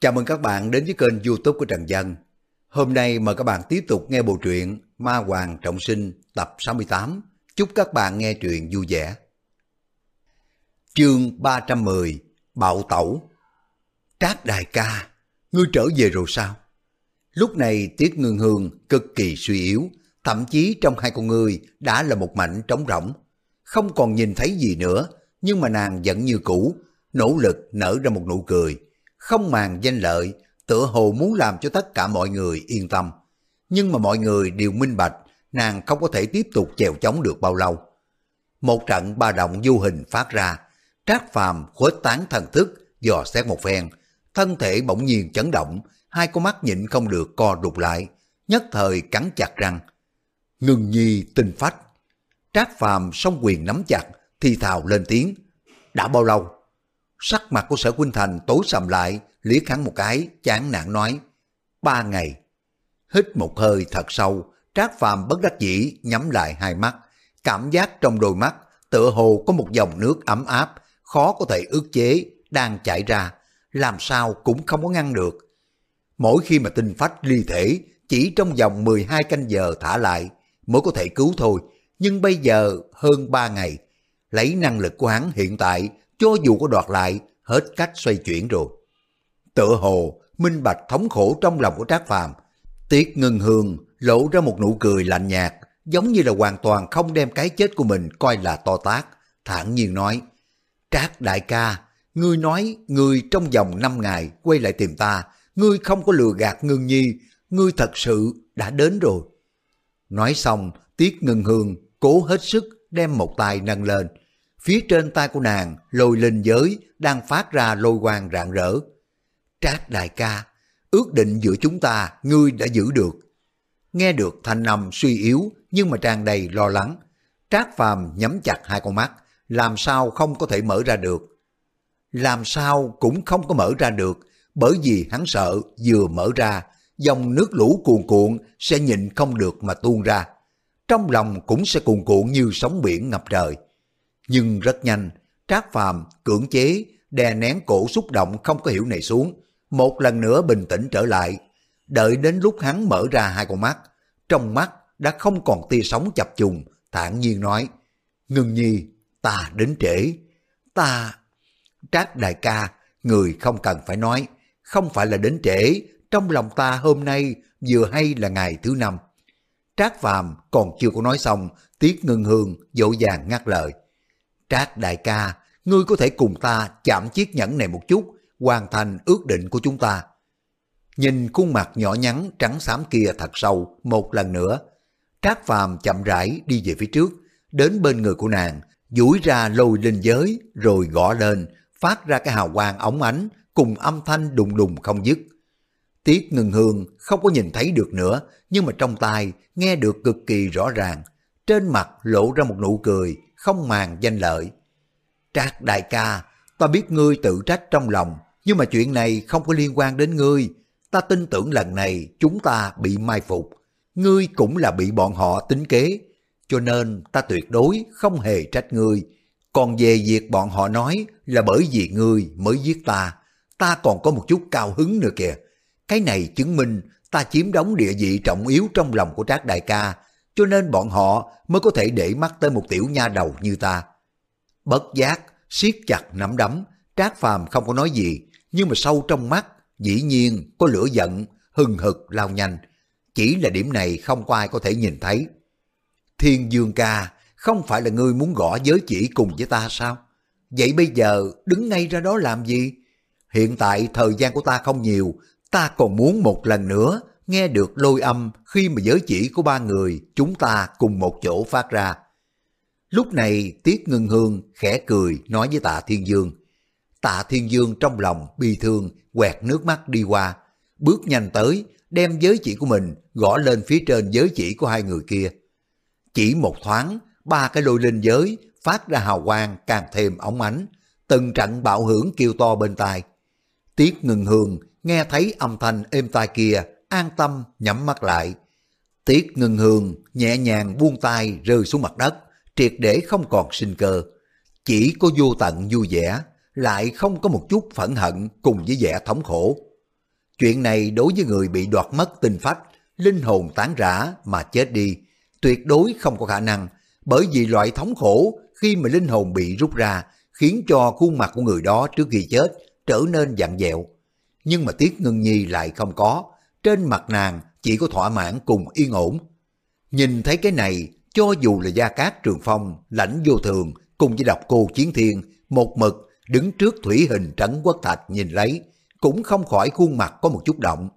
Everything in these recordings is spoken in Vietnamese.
Chào mừng các bạn đến với kênh youtube của Trần Dân. Hôm nay mời các bạn tiếp tục nghe bộ truyện Ma Hoàng Trọng Sinh tập 68. Chúc các bạn nghe truyện vui vẻ. Chương 310 Bạo Tẩu Trác Đại ca, ngươi trở về rồi sao? Lúc này Tiết Ngưng Hương cực kỳ suy yếu, thậm chí trong hai con người đã là một mảnh trống rỗng. Không còn nhìn thấy gì nữa, nhưng mà nàng vẫn như cũ, nỗ lực nở ra một nụ cười không màng danh lợi, tựa hồ muốn làm cho tất cả mọi người yên tâm. Nhưng mà mọi người đều minh bạch, nàng không có thể tiếp tục chèo chống được bao lâu. Một trận ba động du hình phát ra, trác phàm khuếch tán thần thức, dò xét một phen, thân thể bỗng nhiên chấn động, hai con mắt nhịn không được co rụt lại, nhất thời cắn chặt răng. Ngừng nhi tinh phách. Trác phàm song quyền nắm chặt, thì thào lên tiếng. Đã bao lâu? Sắc mặt của sở Quynh Thành tối sầm lại, liếc hắn một cái, chán nản nói. Ba ngày. Hít một hơi thật sâu, Trác Phàm bất đắc dĩ nhắm lại hai mắt. Cảm giác trong đôi mắt tựa hồ có một dòng nước ấm áp, khó có thể ước chế, đang chảy ra, làm sao cũng không có ngăn được. Mỗi khi mà tinh phách ly thể, chỉ trong vòng 12 canh giờ thả lại mới có thể cứu thôi, nhưng bây giờ hơn 3 ngày, lấy năng lực của hắn hiện tại cho dù có đoạt lại, hết cách xoay chuyển rồi. Tựa hồ, minh bạch thống khổ trong lòng của Trác Phàm Tiết ngân hương lộ ra một nụ cười lạnh nhạt, giống như là hoàn toàn không đem cái chết của mình coi là to tác, thản nhiên nói, Trác đại ca, ngươi nói ngươi trong vòng 5 ngày quay lại tìm ta, ngươi không có lừa gạt ngưng nhi, ngươi thật sự đã đến rồi. Nói xong, Tiết ngân hương cố hết sức đem một tay nâng lên, Phía trên tay của nàng, lôi linh giới đang phát ra lôi quang rạng rỡ. Trác đại ca, ước định giữa chúng ta, ngươi đã giữ được. Nghe được thanh âm suy yếu nhưng mà tràn đầy lo lắng. Trác phàm nhắm chặt hai con mắt, làm sao không có thể mở ra được. Làm sao cũng không có mở ra được, bởi vì hắn sợ vừa mở ra, dòng nước lũ cuồn cuộn sẽ nhịn không được mà tuôn ra. Trong lòng cũng sẽ cuồn cuộn như sóng biển ngập trời. Nhưng rất nhanh, Trác Phàm cưỡng chế, đè nén cổ xúc động không có hiểu này xuống, một lần nữa bình tĩnh trở lại. Đợi đến lúc hắn mở ra hai con mắt, trong mắt đã không còn tia sóng chập trùng, thản nhiên nói, Ngưng nhi, ta đến trễ, ta... Trác đại ca, người không cần phải nói, không phải là đến trễ, trong lòng ta hôm nay vừa hay là ngày thứ năm. Trác Phàm còn chưa có nói xong, Tiết Ngân Hương dỗ dàng ngắt lời. Trác đại ca, ngươi có thể cùng ta chạm chiếc nhẫn này một chút, hoàn thành ước định của chúng ta. Nhìn khuôn mặt nhỏ nhắn trắng xám kia thật sâu một lần nữa, Trác Phàm chậm rãi đi về phía trước, đến bên người của nàng, duỗi ra lôi linh giới rồi gõ lên, phát ra cái hào quang ống ánh cùng âm thanh đùng đùng không dứt. Tiết ngừng hương không có nhìn thấy được nữa, nhưng mà trong tai nghe được cực kỳ rõ ràng. Trên mặt lộ ra một nụ cười, không màng danh lợi. Trác đại ca, ta biết ngươi tự trách trong lòng, nhưng mà chuyện này không có liên quan đến ngươi. Ta tin tưởng lần này chúng ta bị mai phục. Ngươi cũng là bị bọn họ tính kế, cho nên ta tuyệt đối không hề trách ngươi. Còn về việc bọn họ nói là bởi vì ngươi mới giết ta, ta còn có một chút cao hứng nữa kìa. Cái này chứng minh ta chiếm đóng địa vị trọng yếu trong lòng của Trác Đại ca, cho nên bọn họ mới có thể để mắt tới một tiểu nha đầu như ta. Bất giác, siết chặt nắm đấm, Trác Phàm không có nói gì, nhưng mà sâu trong mắt, dĩ nhiên có lửa giận, hừng hực lao nhanh. Chỉ là điểm này không có ai có thể nhìn thấy. Thiên Dương ca, không phải là ngươi muốn gõ giới chỉ cùng với ta sao? Vậy bây giờ đứng ngay ra đó làm gì? Hiện tại thời gian của ta không nhiều, ta còn muốn một lần nữa nghe được lôi âm khi mà giới chỉ của ba người chúng ta cùng một chỗ phát ra. Lúc này Tiết Ngân Hương khẽ cười nói với tạ Thiên Dương. Tạ Thiên Dương trong lòng bi thương quẹt nước mắt đi qua, bước nhanh tới đem giới chỉ của mình gõ lên phía trên giới chỉ của hai người kia. Chỉ một thoáng, ba cái lôi linh giới phát ra hào quang càng thêm óng ánh, từng trận bạo hưởng kêu to bên tai. Tiết Ngân Hương nghe thấy âm thanh êm tai kia an tâm nhắm mắt lại. Tiết ngân hương nhẹ nhàng buông tay rơi xuống mặt đất, triệt để không còn sinh cơ. Chỉ có vô tận vui vẻ, lại không có một chút phẫn hận cùng với vẻ thống khổ. Chuyện này đối với người bị đoạt mất tinh phách, linh hồn tán rã mà chết đi, tuyệt đối không có khả năng, bởi vì loại thống khổ khi mà linh hồn bị rút ra khiến cho khuôn mặt của người đó trước khi chết trở nên dặn dẹo. Nhưng mà Tiết Ngân Nhi lại không có, trên mặt nàng chỉ có thỏa mãn cùng yên ổn. Nhìn thấy cái này, cho dù là Gia Cát Trường Phong, lãnh vô thường cùng với độc cô Chiến Thiên, một mực đứng trước thủy hình trấn quốc thạch nhìn lấy, cũng không khỏi khuôn mặt có một chút động.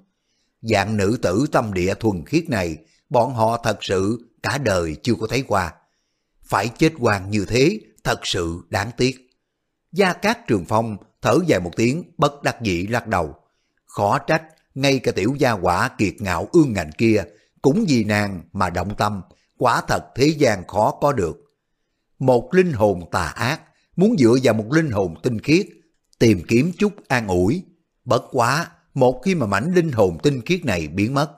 Dạng nữ tử tâm địa thuần khiết này, bọn họ thật sự cả đời chưa có thấy qua. Phải chết hoàng như thế, thật sự đáng tiếc. Gia Cát Trường Phong thở dài một tiếng bất đắc dĩ lắc đầu. Khó trách, ngay cả tiểu gia quả kiệt ngạo ương ngạnh kia, cũng vì nàng mà động tâm, quả thật thế gian khó có được. Một linh hồn tà ác, muốn dựa vào một linh hồn tinh khiết, tìm kiếm chút an ủi. Bất quá, một khi mà mảnh linh hồn tinh khiết này biến mất,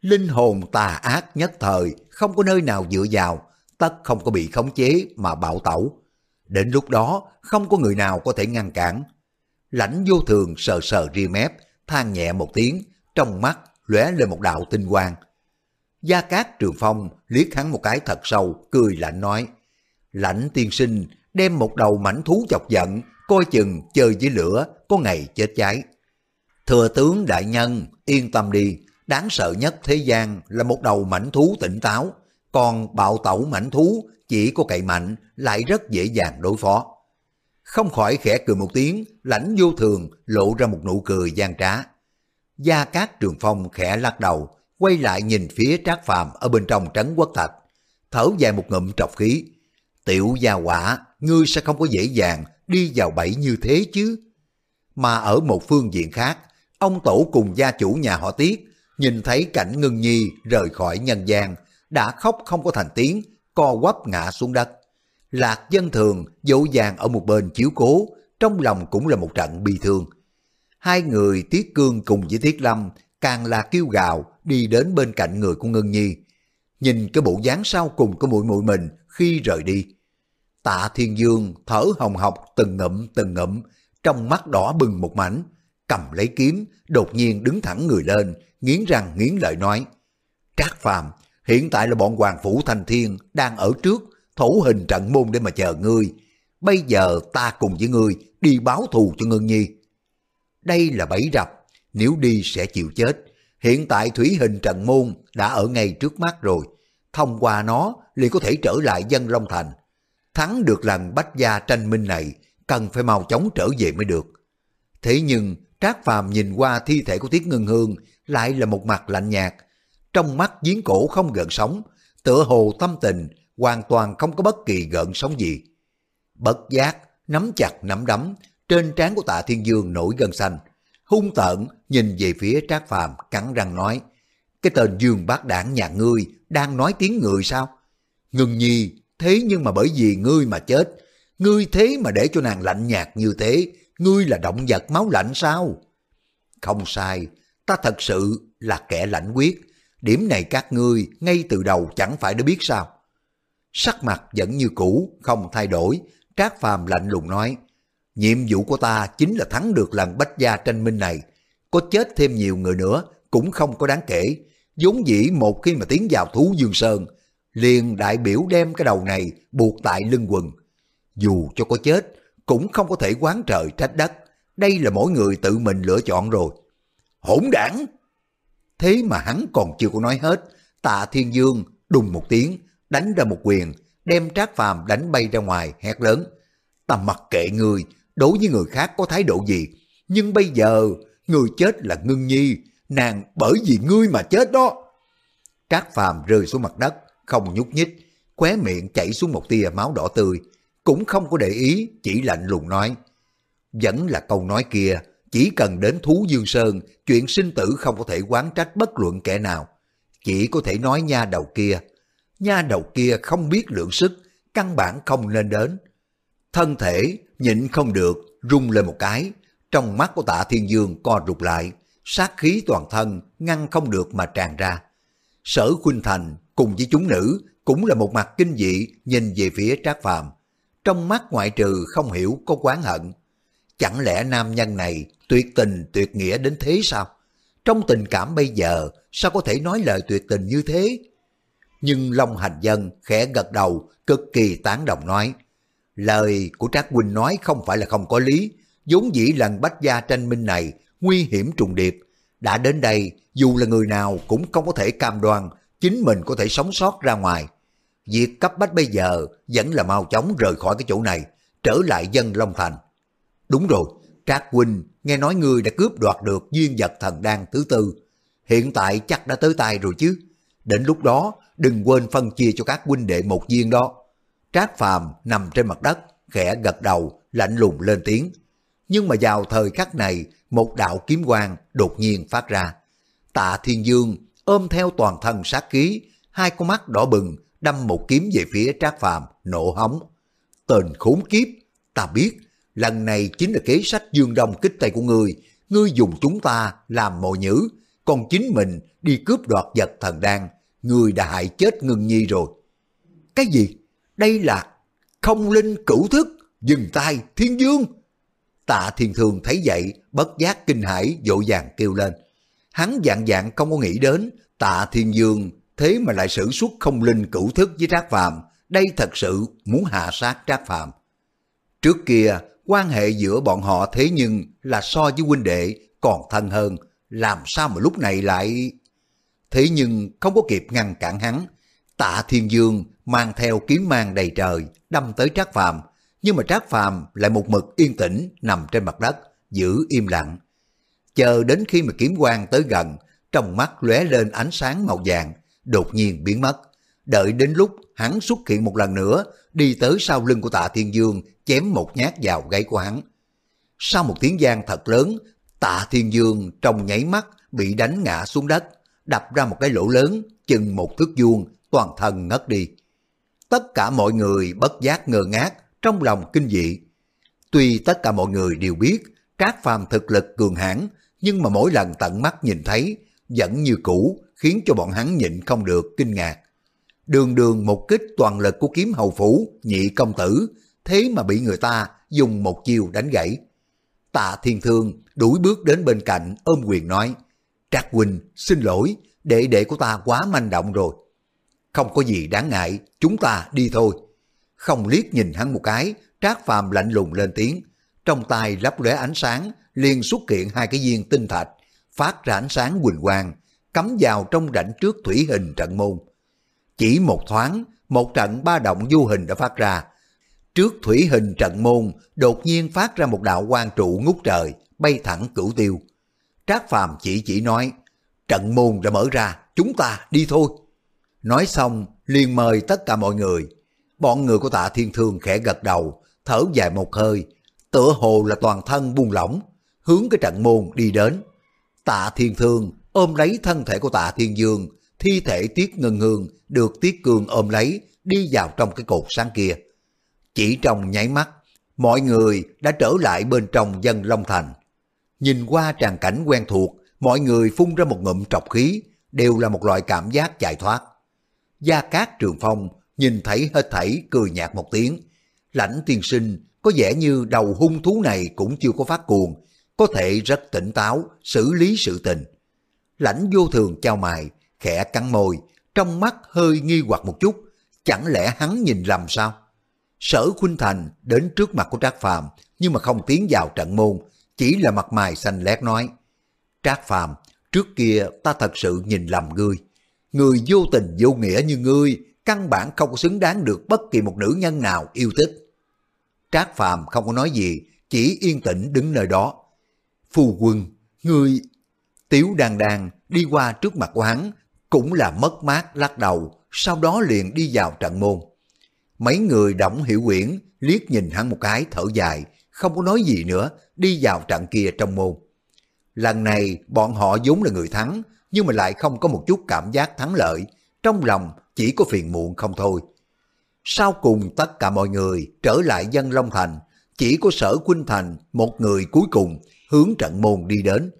linh hồn tà ác nhất thời không có nơi nào dựa vào, tất không có bị khống chế mà bạo tẩu. Đến lúc đó, không có người nào có thể ngăn cản. Lãnh vô thường sờ sờ ri mép, than nhẹ một tiếng, trong mắt lóe lên một đạo tinh quang. Gia Cát Trường Phong liếc hắn một cái thật sâu, cười lạnh nói, lãnh tiên sinh đem một đầu mảnh thú chọc giận, coi chừng chơi với lửa, có ngày chết cháy. Thừa tướng đại nhân, yên tâm đi, đáng sợ nhất thế gian là một đầu mảnh thú tỉnh táo, còn bạo tẩu mảnh thú chỉ có cậy mạnh lại rất dễ dàng đối phó. Không khỏi khẽ cười một tiếng, lãnh vô thường lộ ra một nụ cười gian trá. Gia Cát Trường Phong khẽ lắc đầu, quay lại nhìn phía Trác Phàm ở bên trong trấn quốc thạch, thở dài một ngụm trọc khí. Tiểu gia quả, ngươi sẽ không có dễ dàng đi vào bẫy như thế chứ. Mà ở một phương diện khác, ông tổ cùng gia chủ nhà họ Tiết nhìn thấy cảnh ngưng nhi rời khỏi nhân gian, đã khóc không có thành tiếng, co quắp ngã xuống đất. Lạc dân thường dỗ dàng ở một bên chiếu cố, trong lòng cũng là một trận bi thương. Hai người Tiết Cương cùng với Tiết Lâm càng là kêu gào đi đến bên cạnh người của Ngân Nhi. Nhìn cái bộ dáng sau cùng của mũi mũi mình khi rời đi. Tạ Thiên Dương thở hồng hộc từng ngậm từng ngậm trong mắt đỏ bừng một mảnh, cầm lấy kiếm, đột nhiên đứng thẳng người lên, nghiến răng nghiến lợi nói. Trác Phàm hiện tại là bọn Hoàng Phủ Thành Thiên đang ở trước, thủ hình trận môn để mà chờ ngươi. Bây giờ ta cùng với ngươi đi báo thù cho Ngân Nhi. Đây là bẫy rập, nếu đi sẽ chịu chết. Hiện tại thủy hình trận môn đã ở ngay trước mắt rồi. Thông qua nó liền có thể trở lại dân Long Thành. Thắng được lần bách gia tranh minh này, cần phải mau chóng trở về mới được. Thế nhưng, Trác Phàm nhìn qua thi thể của Tiết Ngân Hương lại là một mặt lạnh nhạt. Trong mắt giếng cổ không gần sóng, tựa hồ tâm tình hoàn toàn không có bất kỳ gợn sóng gì. Bất giác, nắm chặt nắm đấm, trên trán của tạ thiên dương nổi gân xanh. Hung tợn nhìn về phía trác phàm cắn răng nói, cái tên dương bác đảng nhà ngươi đang nói tiếng người sao? Ngừng nhi, thế nhưng mà bởi vì ngươi mà chết, ngươi thế mà để cho nàng lạnh nhạt như thế, ngươi là động vật máu lạnh sao? Không sai, ta thật sự là kẻ lạnh quyết, điểm này các ngươi ngay từ đầu chẳng phải đã biết sao? Sắc mặt vẫn như cũ, không thay đổi, Trác Phàm lạnh lùng nói, nhiệm vụ của ta chính là thắng được lần bách gia tranh minh này, có chết thêm nhiều người nữa cũng không có đáng kể, vốn dĩ một khi mà tiến vào thú dương sơn, liền đại biểu đem cái đầu này buộc tại lưng quần. Dù cho có chết, cũng không có thể quán trời trách đất, đây là mỗi người tự mình lựa chọn rồi. Hỗn đảng! Thế mà hắn còn chưa có nói hết, tạ thiên dương đùng một tiếng, đánh ra một quyền, đem trác phàm đánh bay ra ngoài, hét lớn. Ta mặc kệ người, đối với người khác có thái độ gì, nhưng bây giờ người chết là ngưng nhi, nàng bởi vì ngươi mà chết đó. Trác phàm rơi xuống mặt đất, không nhúc nhích, khóe miệng chảy xuống một tia máu đỏ tươi, cũng không có để ý, chỉ lạnh lùng nói. Vẫn là câu nói kia, chỉ cần đến thú dương sơn, chuyện sinh tử không có thể quán trách bất luận kẻ nào. Chỉ có thể nói nha đầu kia, nha đầu kia không biết lượng sức, căn bản không nên đến. Thân thể nhịn không được, rung lên một cái, trong mắt của tạ thiên dương co rụt lại, sát khí toàn thân ngăn không được mà tràn ra. Sở Khuynh Thành cùng với chúng nữ cũng là một mặt kinh dị nhìn về phía Trác Phàm. Trong mắt ngoại trừ không hiểu có quán hận. Chẳng lẽ nam nhân này tuyệt tình tuyệt nghĩa đến thế sao? trong tình cảm bây giờ sao có thể nói lời tuyệt tình như thế? Nhưng Long Hành Dân khẽ gật đầu, cực kỳ tán đồng nói. Lời của Trác Quỳnh nói không phải là không có lý, vốn dĩ lần bách gia tranh minh này nguy hiểm trùng điệp. Đã đến đây, dù là người nào cũng không có thể cam đoan chính mình có thể sống sót ra ngoài. Việc cấp bách bây giờ vẫn là mau chóng rời khỏi cái chỗ này, trở lại dân Long Thành. Đúng rồi, Trác Quỳnh nghe nói ngươi đã cướp đoạt được duyên vật thần đan thứ tư. Hiện tại chắc đã tới tay rồi chứ. Đến lúc đó, đừng quên phân chia cho các huynh đệ một viên đó. Trác Phàm nằm trên mặt đất, khẽ gật đầu, lạnh lùng lên tiếng. Nhưng mà vào thời khắc này, một đạo kiếm quang đột nhiên phát ra. Tạ Thiên Dương ôm theo toàn thân sát khí, hai con mắt đỏ bừng, đâm một kiếm về phía Trác Phàm nổ hóng. Tên khốn kiếp, ta biết, lần này chính là kế sách dương đông kích tay của ngươi, ngươi dùng chúng ta làm mồi nhữ, còn chính mình đi cướp đoạt vật thần đan, người đã hại chết ngưng nhi rồi. Cái gì? Đây là không linh cửu thức, dừng tay, thiên dương. Tạ thiên thường thấy vậy, bất giác kinh hãi dội vàng kêu lên. Hắn dạng dạng không có nghĩ đến, tạ thiên dương thế mà lại sử xuất không linh cửu thức với Trác Phàm, đây thật sự muốn hạ sát Trác Phàm. Trước kia, quan hệ giữa bọn họ thế nhưng là so với huynh đệ còn thân hơn, làm sao mà lúc này lại... Thế nhưng không có kịp ngăn cản hắn, tạ thiên dương mang theo kiếm mang đầy trời, đâm tới Trác Phàm nhưng mà Trác Phàm lại một mực yên tĩnh nằm trên mặt đất, giữ im lặng. Chờ đến khi mà kiếm quang tới gần, trong mắt lóe lên ánh sáng màu vàng, đột nhiên biến mất. Đợi đến lúc hắn xuất hiện một lần nữa, đi tới sau lưng của tạ thiên dương, chém một nhát vào gáy của hắn. Sau một tiếng giang thật lớn, tạ thiên dương trong nháy mắt bị đánh ngã xuống đất, đập ra một cái lỗ lớn, chừng một thước vuông, toàn thân ngất đi. Tất cả mọi người bất giác ngơ ngác, trong lòng kinh dị. Tuy tất cả mọi người đều biết Trác Phàm thực lực cường hãn, nhưng mà mỗi lần tận mắt nhìn thấy vẫn như cũ khiến cho bọn hắn nhịn không được kinh ngạc. Đường đường một kích toàn lực của kiếm hầu phủ, nhị công tử, thế mà bị người ta dùng một chiêu đánh gãy. Tạ Thiên Thương đuổi bước đến bên cạnh ôm quyền nói, Trác Huynh, xin lỗi, đệ đệ của ta quá manh động rồi. Không có gì đáng ngại, chúng ta đi thôi. Không liếc nhìn hắn một cái, Trác Phàm lạnh lùng lên tiếng, trong tay lấp lóe ánh sáng, liền xuất hiện hai cái viên tinh thạch, phát ra ánh sáng quỳnh quang, cắm vào trong rãnh trước thủy hình trận môn. Chỉ một thoáng, một trận ba động vô hình đã phát ra. Trước thủy hình trận môn, đột nhiên phát ra một đạo quang trụ ngút trời, bay thẳng cửu tiêu. Trác Phàm chỉ chỉ nói, trận môn đã mở ra, chúng ta đi thôi. Nói xong, liền mời tất cả mọi người. Bọn người của tạ thiên thương khẽ gật đầu, thở dài một hơi, tựa hồ là toàn thân buông lỏng, hướng cái trận môn đi đến. Tạ thiên thương ôm lấy thân thể của tạ thiên dương, thi thể tiết ngân hương được tiết Cường ôm lấy, đi vào trong cái cột sáng kia. Chỉ trong nháy mắt, mọi người đã trở lại bên trong dân Long Thành. Nhìn qua tràng cảnh quen thuộc, mọi người phun ra một ngụm trọc khí, đều là một loại cảm giác chạy thoát. Gia Cát Trường Phong nhìn thấy hết thảy cười nhạt một tiếng. Lãnh tiên sinh có vẻ như đầu hung thú này cũng chưa có phát cuồng, có thể rất tỉnh táo, xử lý sự tình. Lãnh vô thường trao mài, khẽ cắn môi, trong mắt hơi nghi hoặc một chút, chẳng lẽ hắn nhìn lầm sao? Sở Khuynh Thành đến trước mặt của Trác Phàm nhưng mà không tiến vào trận môn, chỉ là mặt mày xanh lét nói. Trác Phàm trước kia ta thật sự nhìn lầm ngươi. Người vô tình vô nghĩa như ngươi, căn bản không có xứng đáng được bất kỳ một nữ nhân nào yêu thích. Trác Phàm không có nói gì, chỉ yên tĩnh đứng nơi đó. Phu quân, ngươi... Tiếu đàn đàn đi qua trước mặt của hắn, cũng là mất mát lắc đầu, sau đó liền đi vào trận môn. Mấy người đóng hiểu quyển, liếc nhìn hắn một cái thở dài, không có nói gì nữa, đi vào trận kia trong môn. Lần này bọn họ vốn là người thắng, nhưng mà lại không có một chút cảm giác thắng lợi, trong lòng chỉ có phiền muộn không thôi. Sau cùng tất cả mọi người trở lại dân Long Thành, chỉ có sở Quynh Thành một người cuối cùng hướng trận môn đi đến.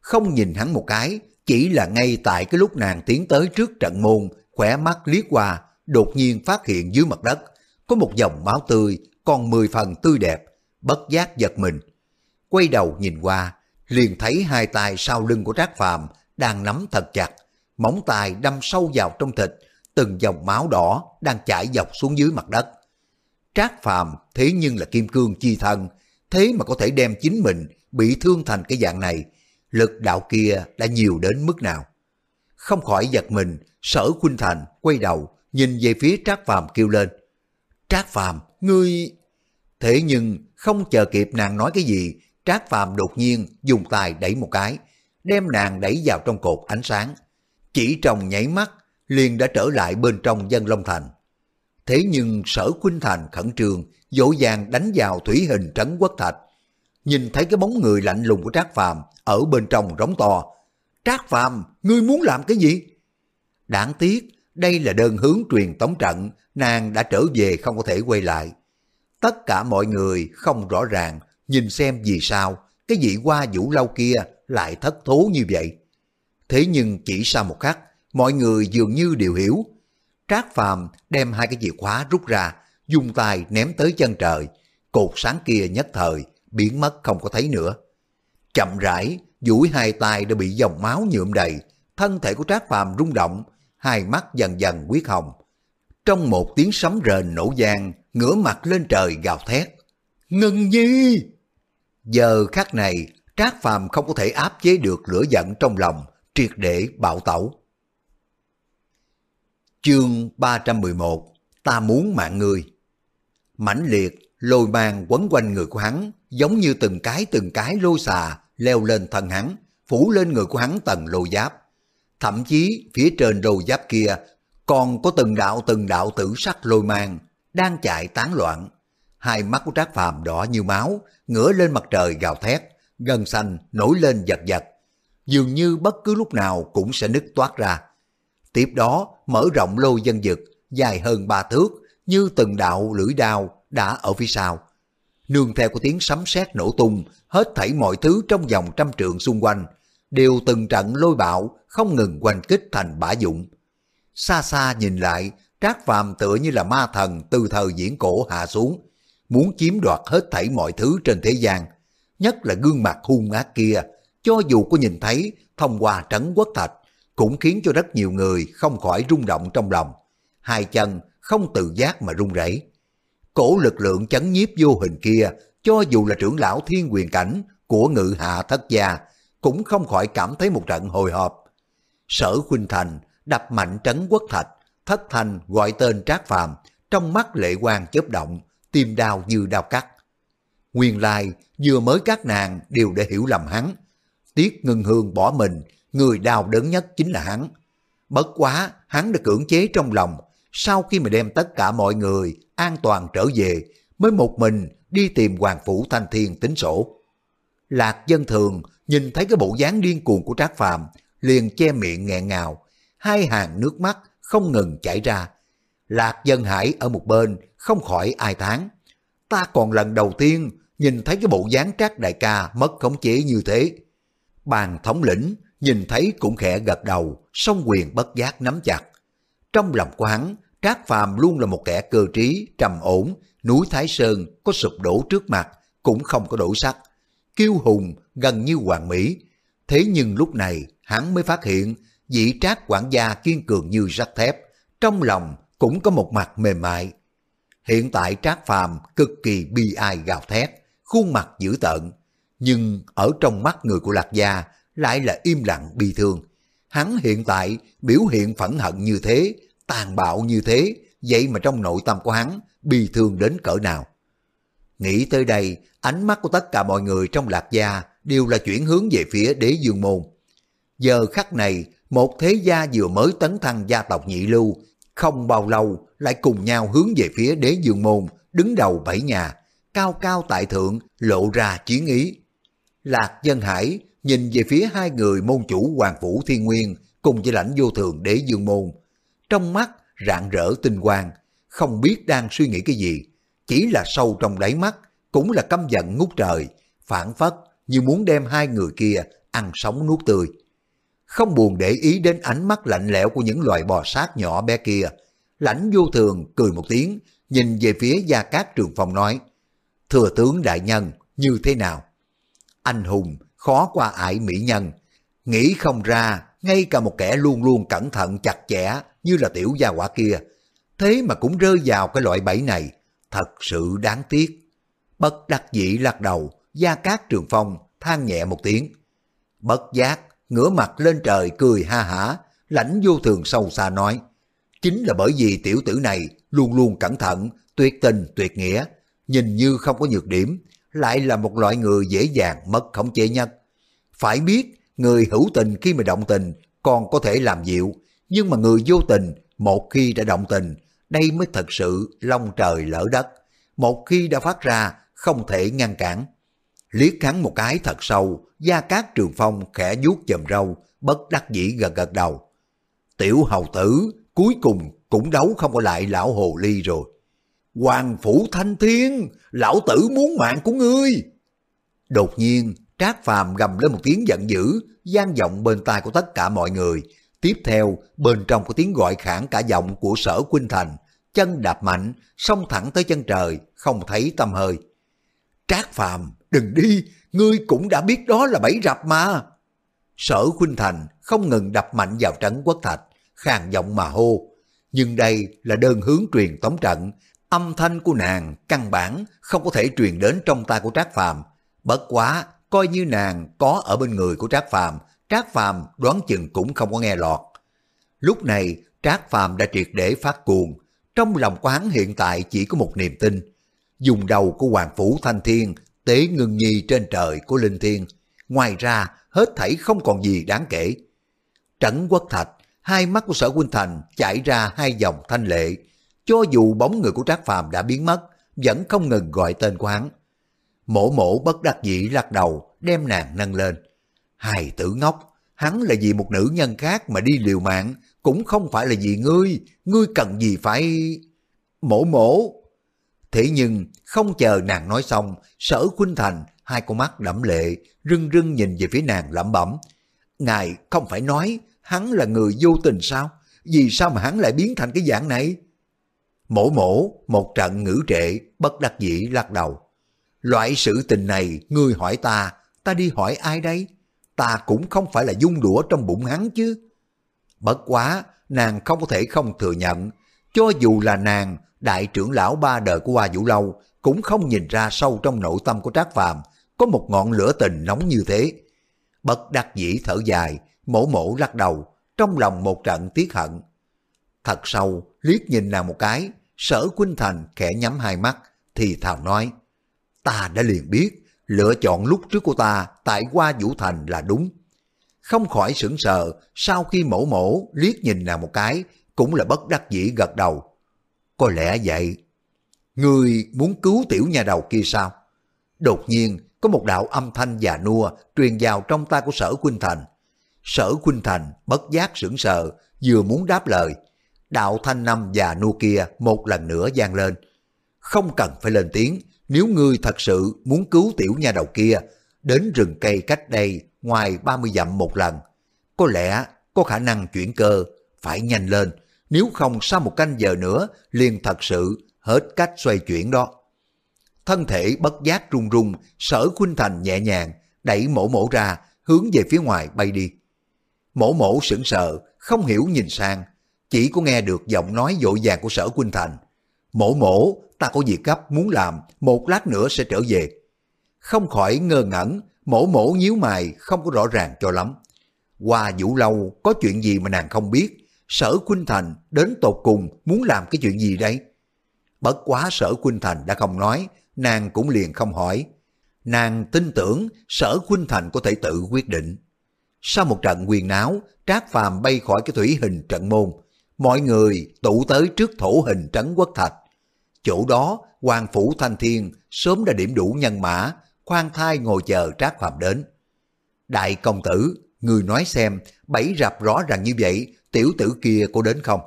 Không nhìn hắn một cái, chỉ là ngay tại cái lúc nàng tiến tới trước trận môn, khỏe mắt liếc qua, đột nhiên phát hiện dưới mặt đất, có một dòng máu tươi, còn mười phần tươi đẹp, bất giác giật mình. Quay đầu nhìn qua, liền thấy hai tay sau lưng của Trác Phàm đang nắm thật chặt, móng tay đâm sâu vào trong thịt, từng dòng máu đỏ đang chảy dọc xuống dưới mặt đất. Trác Phàm thế nhưng là kim cương chi thân, thế mà có thể đem chính mình bị thương thành cái dạng này, lực đạo kia đã nhiều đến mức nào. Không khỏi giật mình, sở Khuynh Thành quay đầu, nhìn về phía Trác Phàm kêu lên. Trác Phàm, ngươi... Thế nhưng không chờ kịp nàng nói cái gì, Trác Phàm đột nhiên dùng tay đẩy một cái, đem nàng đẩy vào trong cột ánh sáng. Chỉ trong nháy mắt, liền đã trở lại bên trong dân Long Thành. Thế nhưng sở Khuynh Thành khẩn trương, dỗ dàng đánh vào thủy hình trấn quốc thạch. Nhìn thấy cái bóng người lạnh lùng của Trác Phàm ở bên trong rống to. Trác Phàm, ngươi muốn làm cái gì? Đáng tiếc, đây là đơn hướng truyền tống trận, nàng đã trở về không có thể quay lại. Tất cả mọi người không rõ ràng, nhìn xem vì sao cái vị hoa vũ lâu kia lại thất thố như vậy. Thế nhưng chỉ sau một khắc, mọi người dường như đều hiểu. Trác Phàm đem hai cái chìa khóa rút ra, dùng tay ném tới chân trời, cột sáng kia nhất thời, biến mất không có thấy nữa. Chậm rãi, duỗi hai tay đã bị dòng máu nhuộm đầy, thân thể của Trác Phàm rung động, hai mắt dần dần quyết hồng. Trong một tiếng sấm rền nổ vang, ngửa mặt lên trời gào thét. Ngân nhi! Giờ khắc này, Trác Phàm không có thể áp chế được lửa giận trong lòng, triệt để bạo tẩu. Chương 311 Ta muốn mạng người mãnh liệt, lôi mang quấn quanh người của hắn, giống như từng cái từng cái lôi xà leo lên thân hắn, phủ lên người của hắn tầng lôi giáp. Thậm chí phía trên lôi giáp kia còn có từng đạo từng đạo tử sắc lôi mang đang chạy tán loạn. Hai mắt của Trác Phàm đỏ như máu, ngửa lên mặt trời gào thét, gân xanh nổi lên giật giật. Dường như bất cứ lúc nào cũng sẽ nứt toát ra. Tiếp đó mở rộng lôi dân dực dài hơn ba thước như từng đạo lưỡi đao đã ở phía sau. Nương theo của tiếng sấm sét nổ tung, hết thảy mọi thứ trong vòng trăm trượng xung quanh, đều từng trận lôi bạo không ngừng quanh kích thành bả dụng. Xa xa nhìn lại, Trác Phàm tựa như là ma thần từ thời diễn cổ hạ xuống, muốn chiếm đoạt hết thảy mọi thứ trên thế gian, nhất là gương mặt hung ác kia, cho dù có nhìn thấy thông qua trấn quốc thạch, cũng khiến cho rất nhiều người không khỏi rung động trong lòng. Hai chân không tự giác mà run rẩy. Cổ lực lượng chấn nhiếp vô hình kia, cho dù là trưởng lão thiên quyền cảnh của ngự hạ thất gia, cũng không khỏi cảm thấy một trận hồi hộp. Sở Khuynh Thành đập mạnh trấn quốc thạch, thất thành gọi tên Trác Phàm, trong mắt lệ quang chớp động, tim đau như đau cắt. Nguyên lai vừa mới các nàng đều để hiểu lầm hắn. tiếc ngân hương bỏ mình, người đau đớn nhất chính là hắn. Bất quá, hắn đã cưỡng chế trong lòng, sau khi mà đem tất cả mọi người an toàn trở về, mới một mình đi tìm Hoàng Phủ Thanh Thiên tính sổ. Lạc dân thường nhìn thấy cái bộ dáng điên cuồng của Trác Phàm liền che miệng nghẹn ngào, hai hàng nước mắt không ngừng chảy ra. Lạc dân hải ở một bên không khỏi ai tháng. Ta còn lần đầu tiên nhìn thấy cái bộ dáng Trác đại ca mất khống chế như thế. Bàn thống lĩnh nhìn thấy cũng khẽ gật đầu, song quyền bất giác nắm chặt. Trong lòng của hắn, Trác Phàm luôn là một kẻ cơ trí, trầm ổn, núi Thái Sơn có sụp đổ trước mặt, cũng không có đổ sắc. Kiêu hùng gần như hoàng mỹ. Thế nhưng lúc này hắn mới phát hiện dĩ trác quản gia kiên cường như sắt thép, trong lòng cũng có một mặt mềm mại. Hiện tại trác phàm cực kỳ bi ai gào thét, khuôn mặt dữ tợn, nhưng ở trong mắt người của Lạc Gia lại là im lặng bi thương. Hắn hiện tại biểu hiện phẫn hận như thế, tàn bạo như thế, vậy mà trong nội tâm của hắn bi thương đến cỡ nào. Nghĩ tới đây, ánh mắt của tất cả mọi người trong Lạc Gia đều là chuyển hướng về phía đế dương môn. Giờ khắc này, một thế gia vừa mới tấn thăng gia tộc nhị lưu, không bao lâu lại cùng nhau hướng về phía đế dương môn, đứng đầu bảy nhà, cao cao tại thượng, lộ ra chiến ý. Lạc Dân Hải nhìn về phía hai người môn chủ Hoàng vũ Thiên Nguyên cùng với lãnh vô thường đế dương môn. Trong mắt rạng rỡ tinh quang, không biết đang suy nghĩ cái gì, chỉ là sâu trong đáy mắt cũng là căm giận ngút trời, phản phất như muốn đem hai người kia ăn sống nuốt tươi. Không buồn để ý đến ánh mắt lạnh lẽo của những loài bò sát nhỏ bé kia, lãnh vô thường cười một tiếng, nhìn về phía Gia Cát Trường Phong nói, Thừa tướng đại nhân, như thế nào? Anh hùng khó qua ải mỹ nhân. Nghĩ không ra, ngay cả một kẻ luôn luôn cẩn thận chặt chẽ như là tiểu gia quả kia, thế mà cũng rơi vào cái loại bẫy này, thật sự đáng tiếc. Bất đắc dĩ lắc đầu, Gia Cát Trường Phong than nhẹ một tiếng. Bất giác, ngửa mặt lên trời cười ha hả, lãnh vô thường sâu xa nói. Chính là bởi vì tiểu tử này luôn luôn cẩn thận, tuyệt tình, tuyệt nghĩa, nhìn như không có nhược điểm, lại là một loại người dễ dàng mất khống chế nhất. Phải biết, người hữu tình khi mà động tình còn có thể làm dịu, nhưng mà người vô tình một khi đã động tình, đây mới thật sự long trời lỡ đất. Một khi đã phát ra, không thể ngăn cản. Liếc hắn một cái thật sâu, Gia Cát Trường Phong khẽ vuốt chầm râu, bất đắc dĩ gật gật đầu. Tiểu hầu tử, cuối cùng cũng đấu không có lại lão hồ ly rồi. Hoàng phủ thanh thiên, lão tử muốn mạng của ngươi. Đột nhiên, Trác Phàm gầm lên một tiếng giận dữ, gian vọng bên tai của tất cả mọi người. Tiếp theo, bên trong có tiếng gọi khản cả giọng của sở Quynh Thành, chân đạp mạnh, xông thẳng tới chân trời, không thấy tâm hơi. Trác Phàm đừng đi, ngươi cũng đã biết đó là bẫy rập mà. Sở Khuynh Thành không ngừng đập mạnh vào trấn quốc thạch, khàn giọng mà hô. Nhưng đây là đơn hướng truyền tống trận, âm thanh của nàng căn bản không có thể truyền đến trong tai của Trác Phàm. Bất quá, coi như nàng có ở bên người của Trác Phàm, Trác Phàm đoán chừng cũng không có nghe lọt. Lúc này, Trác Phàm đã triệt để phát cuồng, trong lòng quán hiện tại chỉ có một niềm tin. Dùng đầu của Hoàng Phủ Thanh Thiên tế ngưng nhi trên trời của Linh Thiên. Ngoài ra, hết thảy không còn gì đáng kể. Trấn quốc thạch, hai mắt của sở Quynh Thành chảy ra hai dòng thanh lệ. Cho dù bóng người của Trác Phàm đã biến mất, vẫn không ngừng gọi tên của hắn. Mổ mổ bất đắc dĩ lắc đầu, đem nàng nâng lên. Hài tử ngốc, hắn là vì một nữ nhân khác mà đi liều mạng, cũng không phải là vì ngươi, ngươi cần gì phải... Mổ mổ. Thế nhưng, không chờ nàng nói xong, sở khuynh thành, hai con mắt đẫm lệ, rưng rưng nhìn về phía nàng lẩm bẩm. Ngài không phải nói hắn là người vô tình sao? Vì sao mà hắn lại biến thành cái dạng này? Mổ mổ, một trận ngữ trệ, bất đắc dĩ lắc đầu. Loại sự tình này, ngươi hỏi ta, ta đi hỏi ai đây? Ta cũng không phải là dung đũa trong bụng hắn chứ. Bất quá, nàng không có thể không thừa nhận, cho dù là nàng, đại trưởng lão ba đời của Hoa Vũ Lâu, cũng không nhìn ra sâu trong nội tâm của Trác Phàm có một ngọn lửa tình nóng như thế. Bất đắc dĩ thở dài, mổ mổ lắc đầu, trong lòng một trận tiếc hận. Thật sâu, liếc nhìn nàng một cái, sở Quynh Thành khẽ nhắm hai mắt, thì thào nói, ta đã liền biết, lựa chọn lúc trước của ta tại Hoa Vũ Thành là đúng. Không khỏi sững sờ, sau khi mổ mổ liếc nhìn nàng một cái, cũng là bất đắc dĩ gật đầu. Có lẽ vậy. Người muốn cứu tiểu nhà đầu kia sao? Đột nhiên, có một đạo âm thanh già nua truyền vào trong tay của sở Quynh Thành. Sở Quynh Thành bất giác sững sờ, vừa muốn đáp lời. Đạo thanh năm già nua kia một lần nữa gian lên. Không cần phải lên tiếng, nếu ngươi thật sự muốn cứu tiểu nhà đầu kia, đến rừng cây cách đây ngoài 30 dặm một lần. Có lẽ có khả năng chuyển cơ, phải nhanh lên, nếu không sau một canh giờ nữa liền thật sự hết cách xoay chuyển đó. Thân thể bất giác run run, sở khuynh thành nhẹ nhàng, đẩy mổ mổ ra, hướng về phía ngoài bay đi. Mổ mổ sững sờ, không hiểu nhìn sang, chỉ có nghe được giọng nói dội vàng của sở khuynh thành. Mổ mổ, ta có việc gấp muốn làm, một lát nữa sẽ trở về. Không khỏi ngơ ngẩn, mổ mổ nhíu mày không có rõ ràng cho lắm. Qua vũ lâu có chuyện gì mà nàng không biết, sở Khuynh Thành đến tột cùng muốn làm cái chuyện gì đây? Bất quá sở Khuynh Thành đã không nói, nàng cũng liền không hỏi. Nàng tin tưởng sở Khuynh Thành có thể tự quyết định. Sau một trận quyền náo, Trác Phàm bay khỏi cái thủy hình trận môn. Mọi người tụ tới trước thổ hình trấn quốc thạch. Chỗ đó, Hoàng Phủ Thanh Thiên sớm đã điểm đủ nhân mã, khoan thai ngồi chờ Trác Phàm đến. Đại công tử, người nói xem, bẫy rạp rõ ràng như vậy, tiểu tử kia có đến không?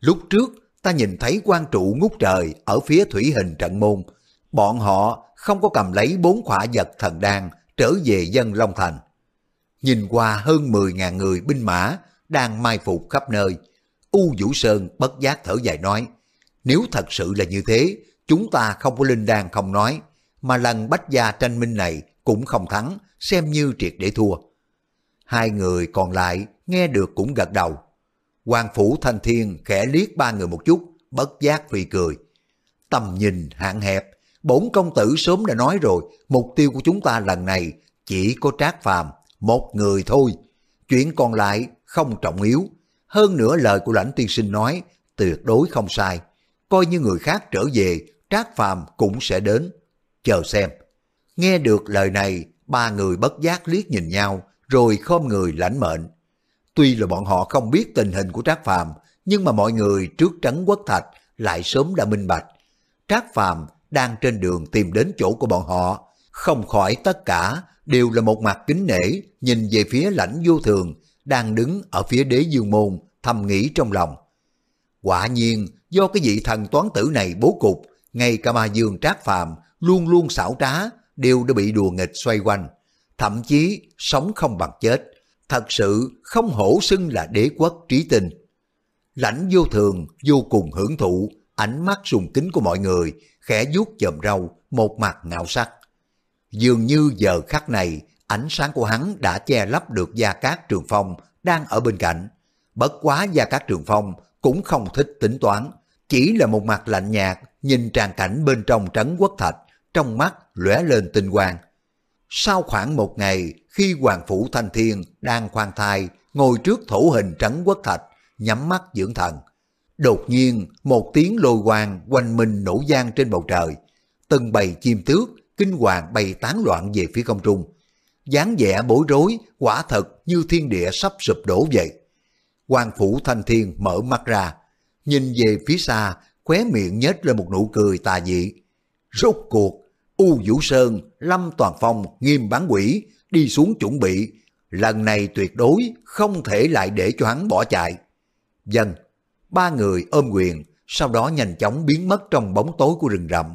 Lúc trước, ta nhìn thấy quan trụ ngút trời ở phía thủy hình trận môn. Bọn họ không có cầm lấy bốn khỏa vật thần đan trở về dân Long Thành. Nhìn qua hơn 10.000 người binh mã đang mai phục khắp nơi, U Vũ Sơn bất giác thở dài nói, nếu thật sự là như thế, chúng ta không có linh đan không nói, mà lần bách gia tranh minh này cũng không thắng, xem như triệt để thua. Hai người còn lại nghe được cũng gật đầu. Hoàng Phủ Thanh Thiên khẽ liếc ba người một chút, bất giác phì cười. Tầm nhìn hạn hẹp, bổn công tử sớm đã nói rồi, mục tiêu của chúng ta lần này chỉ có trác phàm, một người thôi. Chuyện còn lại không trọng yếu. Hơn nữa lời của lãnh tiên sinh nói, tuyệt đối không sai. Coi như người khác trở về, trác phàm cũng sẽ đến. Chờ xem. Nghe được lời này, ba người bất giác liếc nhìn nhau, rồi khom người lãnh mệnh. Tuy là bọn họ không biết tình hình của Trác Phàm, nhưng mà mọi người trước trấn quốc thạch lại sớm đã minh bạch. Trác Phàm đang trên đường tìm đến chỗ của bọn họ, không khỏi tất cả đều là một mặt kính nể nhìn về phía lãnh vô thường đang đứng ở phía đế dương môn thầm nghĩ trong lòng. Quả nhiên do cái vị thần toán tử này bố cục, ngay cả ma dương trác phàm luôn luôn xảo trá đều đã bị đùa nghịch xoay quanh, thậm chí sống không bằng chết, thật sự không hổ xưng là đế quốc trí tinh. Lãnh vô thường vô cùng hưởng thụ ánh mắt sùng kính của mọi người, khẽ vuốt chòm râu, một mặt ngạo sắc. Dường như giờ khắc này, ánh sáng của hắn đã che lấp được Gia Cát Trường Phong đang ở bên cạnh. Bất quá Gia Cát Trường Phong cũng không thích tính toán, chỉ là một mặt lạnh nhạt nhìn tràn cảnh bên trong trấn quốc thạch, trong mắt lóe lên tinh quang. Sau khoảng một ngày, khi Hoàng Phủ Thanh Thiên đang khoan thai, ngồi trước thủ hình trấn quốc thạch, nhắm mắt dưỡng thần. Đột nhiên, một tiếng lôi quang quanh mình nổ gian trên bầu trời. Từng bầy chim tước, kinh hoàng bay tán loạn về phía không trung. dáng vẻ bối rối, quả thật như thiên địa sắp sụp đổ vậy. Hoàng Phủ Thanh Thiên mở mắt ra, nhìn về phía xa, khóe miệng nhếch lên một nụ cười tà dị. Rốt cuộc, U Vũ Sơn, Lâm Toàn Phong, Nghiêm Bán Quỷ đi xuống chuẩn bị, lần này tuyệt đối không thể lại để cho hắn bỏ chạy. Dân, ba người ôm quyền, sau đó nhanh chóng biến mất trong bóng tối của rừng rậm.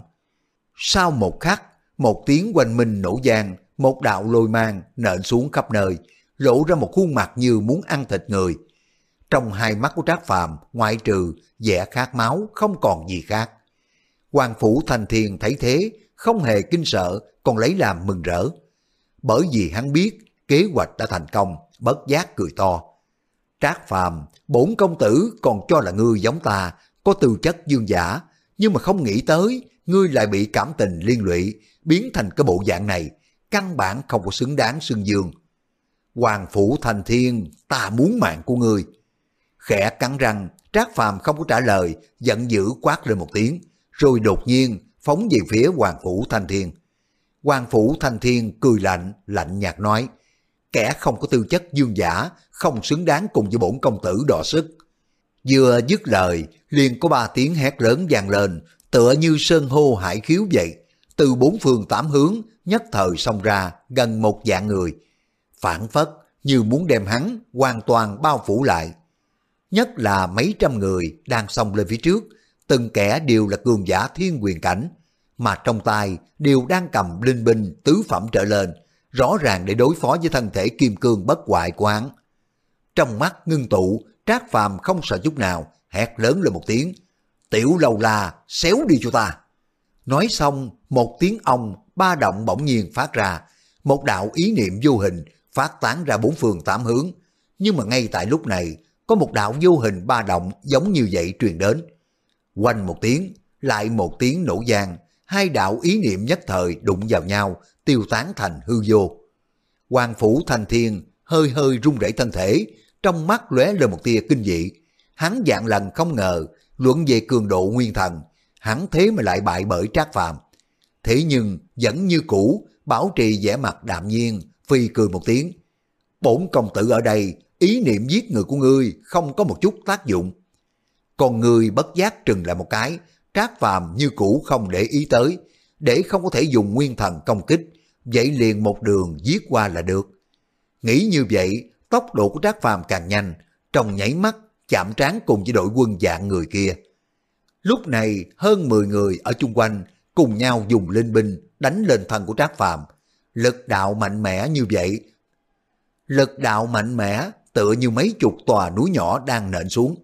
Sau một khắc, một tiếng quanh minh nổ giang, một đạo lôi mang nện xuống khắp nơi, lộ ra một khuôn mặt như muốn ăn thịt người. Trong hai mắt của Trác Phàm, ngoại trừ vẻ khát máu không còn gì khác. Hoàng phủ Thành Thiên thấy thế, không hề kinh sợ, còn lấy làm mừng rỡ. Bởi vì hắn biết kế hoạch đã thành công, bất giác cười to. Trác Phàm, bổn công tử còn cho là ngươi giống ta, có tư chất dương giả, nhưng mà không nghĩ tới ngươi lại bị cảm tình liên lụy, biến thành cái bộ dạng này, căn bản không có xứng đáng xưng dương. Hoàng phủ thành thiên, ta muốn mạng của ngươi. Khẽ cắn răng, Trác Phàm không có trả lời, giận dữ quát lên một tiếng, rồi đột nhiên phóng về phía Hoàng phủ thành thiên. Quan phủ thanh thiên cười lạnh, lạnh nhạt nói, kẻ không có tư chất dương giả, không xứng đáng cùng với bổn công tử đọ sức. Vừa dứt lời, liền có ba tiếng hét lớn vang lên, tựa như sơn hô hải khiếu vậy. Từ bốn phương tám hướng, nhất thời xông ra gần một dạng người. Phản phất như muốn đem hắn hoàn toàn bao phủ lại. Nhất là mấy trăm người đang xông lên phía trước, từng kẻ đều là cường giả thiên quyền cảnh, mà trong tay đều đang cầm linh binh tứ phẩm trở lên, rõ ràng để đối phó với thân thể kim cương bất hoại của hắn. Trong mắt ngưng tụ, Trác Phàm không sợ chút nào, hét lớn lên một tiếng, tiểu lầu la xéo đi cho ta. Nói xong, một tiếng ong ba động bỗng nhiên phát ra, một đạo ý niệm vô hình phát tán ra bốn phương tám hướng. Nhưng mà ngay tại lúc này, có một đạo vô hình ba động giống như vậy truyền đến. Quanh một tiếng, lại một tiếng nổ giang, hai đạo ý niệm nhất thời đụng vào nhau, tiêu tán thành hư vô. Hoàng phủ thành thiên hơi hơi run rẩy thân thể, trong mắt lóe lên một tia kinh dị. Hắn dạng lần không ngờ, luận về cường độ nguyên thần, hắn thế mà lại bại bởi trác phàm. Thế nhưng vẫn như cũ, bảo trì vẻ mặt đạm nhiên, phi cười một tiếng. Bổn công tử ở đây, ý niệm giết người của ngươi không có một chút tác dụng. Còn người bất giác trừng lại một cái, trác phàm như cũ không để ý tới, để không có thể dùng nguyên thần công kích, vậy liền một đường giết qua là được. Nghĩ như vậy, tốc độ của Trác Phàm càng nhanh, trong nháy mắt chạm trán cùng với đội quân dạng người kia. Lúc này hơn 10 người ở chung quanh cùng nhau dùng linh binh đánh lên thân của Trác Phàm. Lực đạo mạnh mẽ như vậy. Lực đạo mạnh mẽ tựa như mấy chục tòa núi nhỏ đang nện xuống.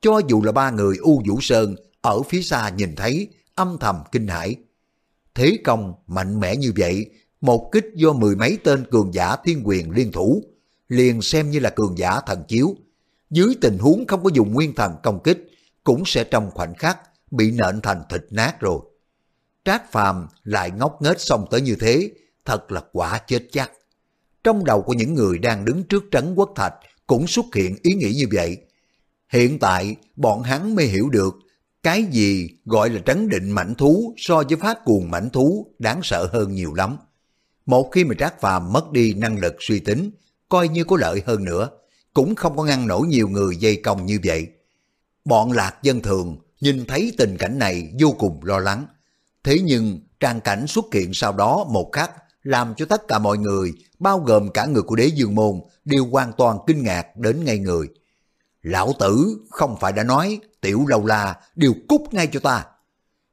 Cho dù là ba người U Vũ Sơn ở phía xa nhìn thấy âm thầm kinh hãi. Thế công mạnh mẽ như vậy một kích do mười mấy tên cường giả thiên quyền liên thủ, liền xem như là cường giả thần chiếu. Dưới tình huống không có dùng nguyên thần công kích, cũng sẽ trong khoảnh khắc bị nện thành thịt nát rồi. Trác Phàm lại ngốc nghếch xong tới như thế, thật là quả chết chắc. Trong đầu của những người đang đứng trước trấn quốc thạch cũng xuất hiện ý nghĩ như vậy. Hiện tại, bọn hắn mới hiểu được cái gì gọi là trấn định mảnh thú so với phát cuồng mảnh thú đáng sợ hơn nhiều lắm. Một khi mà Trác Phàm mất đi năng lực suy tính, coi như có lợi hơn nữa, cũng không có ngăn nổi nhiều người dây công như vậy. Bọn lạc dân thường nhìn thấy tình cảnh này vô cùng lo lắng. Thế nhưng trang cảnh xuất hiện sau đó một khắc làm cho tất cả mọi người, bao gồm cả người của đế dương môn, đều hoàn toàn kinh ngạc đến ngay người. Lão tử không phải đã nói tiểu lâu la đều cút ngay cho ta.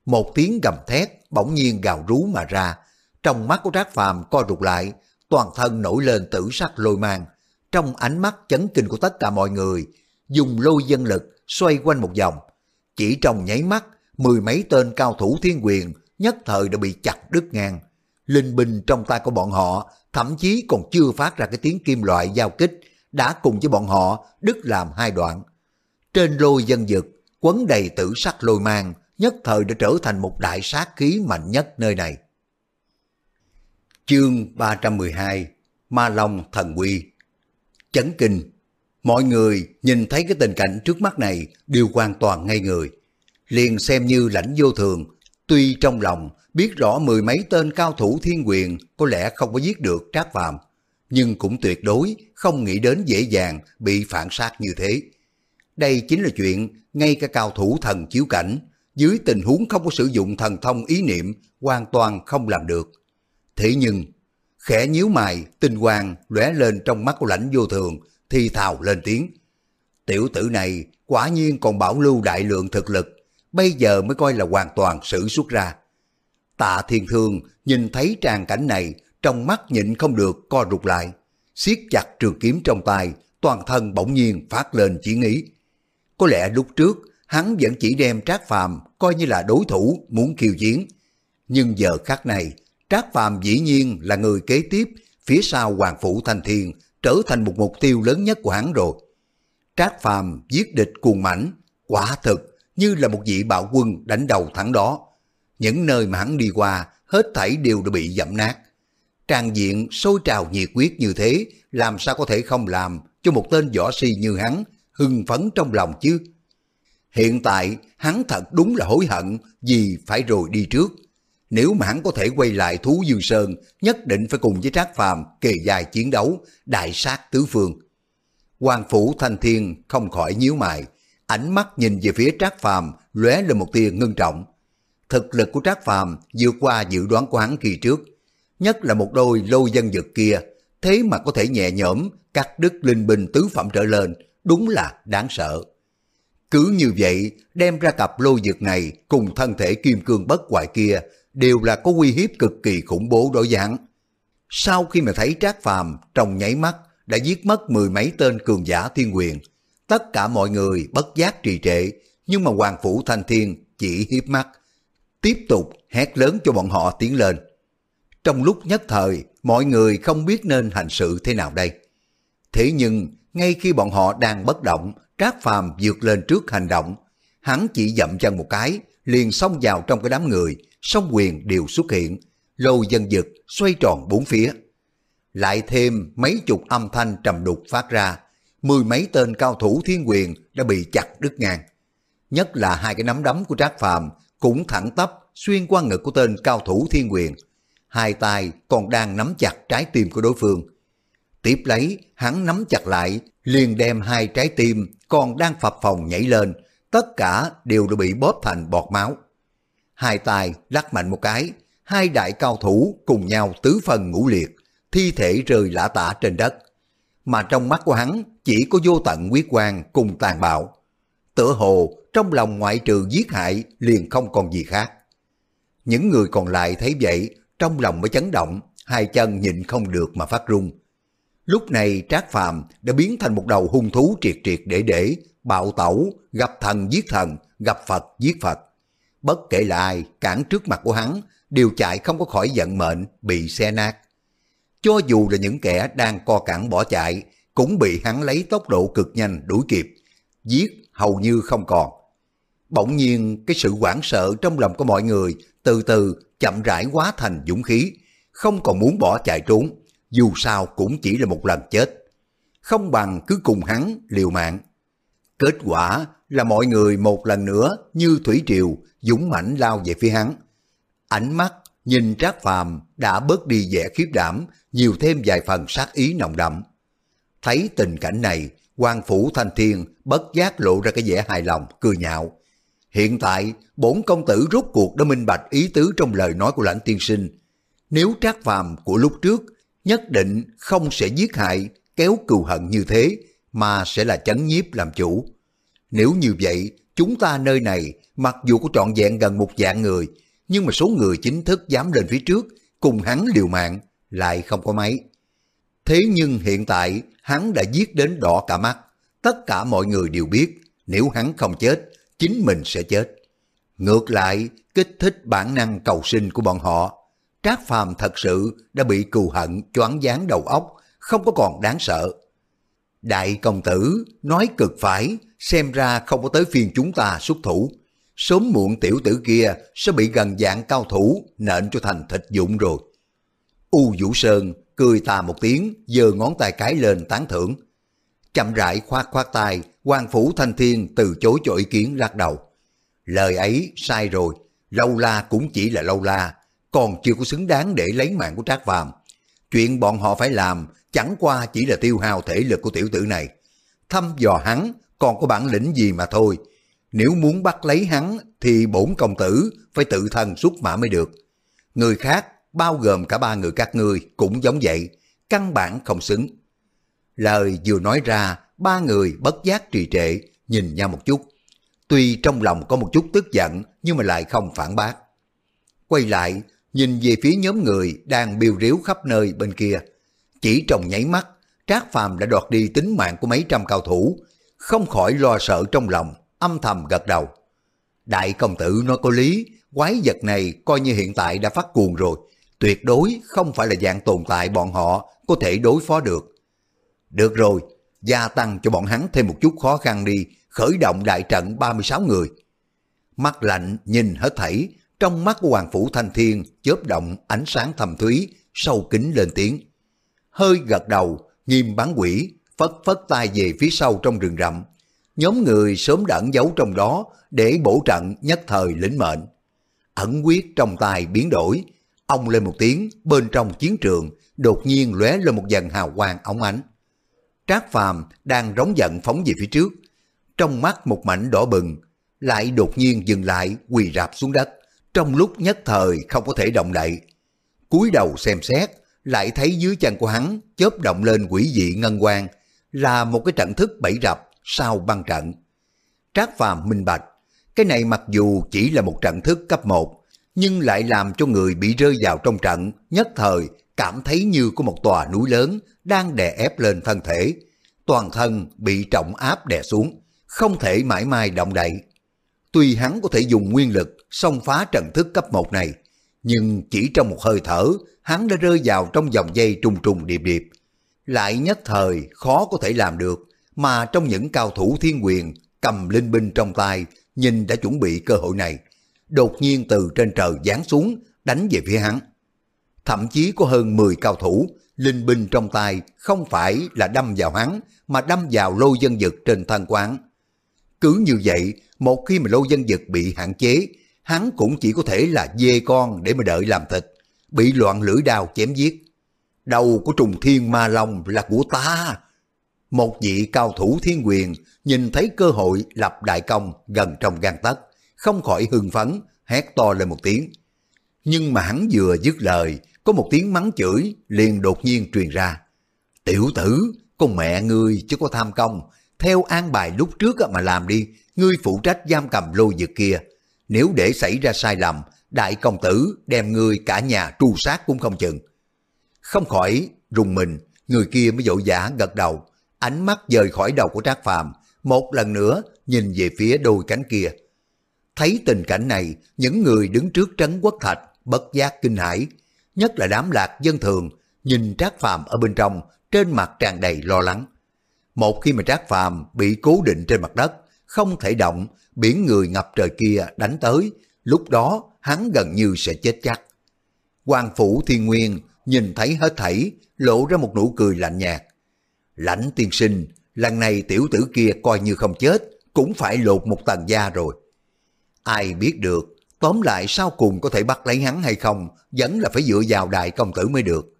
Một tiếng gầm thét bỗng nhiên gào rú mà ra. Trong mắt của Trác Phàm co rụt lại, toàn thân nổi lên tử sắc lôi mang. Trong ánh mắt chấn kinh của tất cả mọi người, dùng lôi dân lực xoay quanh một vòng. Chỉ trong nháy mắt, mười mấy tên cao thủ thiên quyền nhất thời đã bị chặt đứt ngang. Linh binh trong tay của bọn họ thậm chí còn chưa phát ra cái tiếng kim loại giao kích, đã cùng với bọn họ đứt làm hai đoạn. Trên lôi dân dực, quấn đầy tử sắc lôi mang, nhất thời đã trở thành một đại sát khí mạnh nhất nơi này. Chương 312 Ma Long Thần Quy Chấn kinh Mọi người nhìn thấy cái tình cảnh trước mắt này đều hoàn toàn ngây người. Liền xem như lãnh vô thường, tuy trong lòng biết rõ mười mấy tên cao thủ thiên quyền có lẽ không có giết được Trác Phàm, nhưng cũng tuyệt đối không nghĩ đến dễ dàng bị phản sát như thế. Đây chính là chuyện ngay cả cao thủ thần chiếu cảnh, dưới tình huống không có sử dụng thần thông ý niệm, hoàn toàn không làm được. Thế nhưng, khẽ nhíu mày, tinh quang lóe lên trong mắt của lãnh vô thường, thì thào lên tiếng. Tiểu tử này quả nhiên còn bảo lưu đại lượng thực lực, bây giờ mới coi là hoàn toàn sử xuất ra. Tạ Thiên Thương nhìn thấy tràng cảnh này, trong mắt nhịn không được co rụt lại, siết chặt trường kiếm trong tay, toàn thân bỗng nhiên phát lên chỉ nghĩ. Có lẽ lúc trước hắn vẫn chỉ đem Trác Phàm coi như là đối thủ muốn khiêu chiến, nhưng giờ khắc này Trác Phàm dĩ nhiên là người kế tiếp phía sau Hoàng Phủ Thanh Thiên trở thành một mục tiêu lớn nhất của hắn rồi. Trác Phàm giết địch cuồng mãnh, quả thực như là một vị bạo quân đánh đầu thẳng đó. Những nơi mà hắn đi qua, hết thảy đều đã bị dẫm nát tràn diện sôi trào nhiệt quyết như thế, làm sao có thể không làm cho một tên võ si như hắn hưng phấn trong lòng chứ? Hiện tại, hắn thật đúng là hối hận vì phải rồi đi trước. Nếu mà hắn có thể quay lại Thú Dương Sơn, nhất định phải cùng với Trác Phàm kề dài chiến đấu, đại sát tứ phương. Hoàng Phủ Thanh Thiên không khỏi nhíu mày, ánh mắt nhìn về phía Trác Phàm lóe lên một tia ngưng trọng. Thực lực của Trác Phàm vượt qua dự đoán của hắn kỳ trước, nhất là một đôi lôi dân dực kia, thế mà có thể nhẹ nhõm cắt đứt linh binh tứ phẩm trở lên, đúng là đáng sợ. Cứ như vậy, đem ra cặp lôi dược này cùng thân thể kim cương bất hoại kia đều là có uy hiếp cực kỳ khủng bố đối dạng Sau khi mà thấy Trác Phàm trong nháy mắt đã giết mất mười mấy tên cường giả thiên quyền, tất cả mọi người bất giác trì trệ, nhưng mà Hoàng Phủ Thanh Thiên chỉ hiếp mắt, tiếp tục hét lớn cho bọn họ tiến lên. Trong lúc nhất thời, mọi người không biết nên hành sự thế nào đây. Thế nhưng, ngay khi bọn họ đang bất động, Trác Phàm vượt lên trước hành động, hắn chỉ dậm chân một cái, liền xông vào trong cái đám người, song quyền đều xuất hiện, lâu dân dực xoay tròn bốn phía. Lại thêm mấy chục âm thanh trầm đục phát ra, mười mấy tên cao thủ thiên quyền đã bị chặt đứt ngang. Nhất là hai cái nắm đấm của Trác Phàm cũng thẳng tắp xuyên qua ngực của tên cao thủ thiên quyền. Hai tay còn đang nắm chặt trái tim của đối phương. Tiếp lấy, hắn nắm chặt lại, liền đem hai trái tim còn đang phập phồng nhảy lên, tất cả đều đã bị bóp thành bọt máu. Hai tay lắc mạnh một cái, hai đại cao thủ cùng nhau tứ phần ngũ liệt, thi thể rơi lã tả trên đất. Mà trong mắt của hắn chỉ có vô tận quyết quan cùng tàn bạo. Tựa hồ trong lòng ngoại trừ giết hại liền không còn gì khác. Những người còn lại thấy vậy, trong lòng mới chấn động, hai chân nhịn không được mà phát run. Lúc này Trác Phàm đã biến thành một đầu hung thú triệt triệt để để, bạo tẩu, gặp thần giết thần, gặp Phật giết Phật. Bất kể là ai cản trước mặt của hắn, đều chạy không có khỏi giận mệnh, bị xe nát. cho dù là những kẻ đang co cẳng bỏ chạy, cũng bị hắn lấy tốc độ cực nhanh đuổi kịp, giết hầu như không còn. Bỗng nhiên cái sự hoảng sợ trong lòng của mọi người từ từ chậm rãi hóa thành dũng khí, không còn muốn bỏ chạy trốn, dù sao cũng chỉ là một lần chết. Không bằng cứ cùng hắn liều mạng. Kết quả là mọi người một lần nữa như thủy triều dũng mãnh lao về phía hắn. Ánh mắt nhìn Trác Phàm đã bớt đi vẻ khiếp đảm, nhiều thêm vài phần sát ý nồng đậm. Thấy tình cảnh này, quan phủ thanh thiên bất giác lộ ra cái vẻ hài lòng, cười nhạo. Hiện tại, bổn công tử rốt cuộc đã minh bạch ý tứ trong lời nói của lãnh tiên sinh. Nếu trác phàm của lúc trước, nhất định không sẽ giết hại, kéo cừu hận như thế, mà sẽ là chấn nhiếp làm chủ. Nếu như vậy, chúng ta nơi này, mặc dù có trọn vẹn gần một dạng người, nhưng mà số người chính thức dám lên phía trước, cùng hắn liều mạng, lại không có mấy. Thế nhưng hiện tại, hắn đã giết đến đỏ cả mắt. Tất cả mọi người đều biết, nếu hắn không chết, chính mình sẽ chết. Ngược lại, kích thích bản năng cầu sinh của bọn họ. Trác Phàm thật sự đã bị cừu hận choáng váng đầu óc, không có còn đáng sợ. Đại công tử nói cực phải, xem ra không có tới phiên chúng ta xuất thủ. Sớm muộn tiểu tử kia sẽ bị gần dạng cao thủ nện cho thành thịt dụng rồi. U Vũ Sơn cười tà một tiếng, giơ ngón tay cái lên tán thưởng. Chậm rãi khoát khoát tay, quan phủ thanh thiên từ chối cho ý kiến lắc đầu. Lời ấy sai rồi, lâu la cũng chỉ là lâu la, còn chưa có xứng đáng để lấy mạng của Trác Phàm. Chuyện bọn họ phải làm chẳng qua chỉ là tiêu hao thể lực của tiểu tử này. Thăm dò hắn còn có bản lĩnh gì mà thôi. Nếu muốn bắt lấy hắn thì bổn công tử phải tự thân xuất mã mới được. Người khác, bao gồm cả ba người các ngươi cũng giống vậy, căn bản không xứng. Lời vừa nói ra, ba người bất giác trì trệ, nhìn nhau một chút. Tuy trong lòng có một chút tức giận, nhưng mà lại không phản bác. Quay lại, nhìn về phía nhóm người đang biêu riếu khắp nơi bên kia. Chỉ trong nháy mắt, Trác Phàm đã đoạt đi tính mạng của mấy trăm cao thủ, không khỏi lo sợ trong lòng, âm thầm gật đầu. Đại công tử nói có lý, quái vật này coi như hiện tại đã phát cuồng rồi, tuyệt đối không phải là dạng tồn tại bọn họ có thể đối phó được. Được rồi, gia tăng cho bọn hắn thêm một chút khó khăn đi, khởi động đại trận 36 người. Mắt lạnh nhìn hết thảy, trong mắt của Hoàng Phủ Thanh Thiên chớp động ánh sáng thầm thúy, sâu kính lên tiếng. Hơi gật đầu, nghiêm bán quỷ, phất phất tay về phía sau trong rừng rậm. Nhóm người sớm đã ẩn giấu trong đó để bổ trận nhất thời lĩnh mệnh. Ẩn quyết trong tay biến đổi, ông lên một tiếng bên trong chiến trường đột nhiên lóe lên một dần hào quang óng ánh. Trác Phàm đang rống giận phóng về phía trước, trong mắt một mảnh đỏ bừng, lại đột nhiên dừng lại quỳ rạp xuống đất, trong lúc nhất thời không có thể động đậy. cúi đầu xem xét, lại thấy dưới chân của hắn chớp động lên quỷ dị ngân quang, là một cái trận thức bảy rập sau băng trận. Trác Phàm minh bạch, cái này mặc dù chỉ là một trận thức cấp 1, nhưng lại làm cho người bị rơi vào trong trận nhất thời cảm thấy như có một tòa núi lớn đang đè ép lên thân thể, toàn thân bị trọng áp đè xuống, không thể mãi mai động đậy. Tuy hắn có thể dùng nguyên lực xông phá trận thức cấp 1 này, nhưng chỉ trong một hơi thở, hắn đã rơi vào trong dòng dây trùng trùng điệp điệp. Lại nhất thời khó có thể làm được, mà trong những cao thủ thiên quyền cầm linh binh trong tay, nhìn đã chuẩn bị cơ hội này. Đột nhiên từ trên trời giáng xuống, đánh về phía hắn. Thậm chí có hơn 10 cao thủ, linh binh trong tay không phải là đâm vào hắn, mà đâm vào lô dân dực trên thân quán. Cứ như vậy, một khi mà lô dân dực bị hạn chế, hắn cũng chỉ có thể là dê con để mà đợi làm thịt, bị loạn lưỡi đao chém giết. Đầu của trùng thiên ma long là của ta. Một vị cao thủ thiên quyền nhìn thấy cơ hội lập đại công gần trong gan tất, không khỏi hưng phấn, hét to lên một tiếng. Nhưng mà hắn vừa dứt lời, có một tiếng mắng chửi liền đột nhiên truyền ra. Tiểu tử, con mẹ ngươi chứ có tham công, theo an bài lúc trước mà làm đi, ngươi phụ trách giam cầm lôi dực kia. Nếu để xảy ra sai lầm, đại công tử đem ngươi cả nhà tru sát cũng không chừng. Không khỏi rùng mình, người kia mới dội vã gật đầu, ánh mắt rời khỏi đầu của Trác Phàm, một lần nữa nhìn về phía đôi cánh kia. Thấy tình cảnh này, những người đứng trước trấn quốc thạch bất giác kinh hãi, nhất là đám lạc dân thường, nhìn Trác Phàm ở bên trong, trên mặt tràn đầy lo lắng. Một khi mà Trác Phàm bị cố định trên mặt đất, không thể động, biển người ngập trời kia đánh tới, lúc đó hắn gần như sẽ chết chắc. Hoàng Phủ Thiên Nguyên nhìn thấy hết thảy, lộ ra một nụ cười lạnh nhạt. Lãnh tiên sinh, lần này tiểu tử kia coi như không chết, cũng phải lột một tầng da rồi. Ai biết được, tóm lại sau cùng có thể bắt lấy hắn hay không, vẫn là phải dựa vào đại công tử mới được.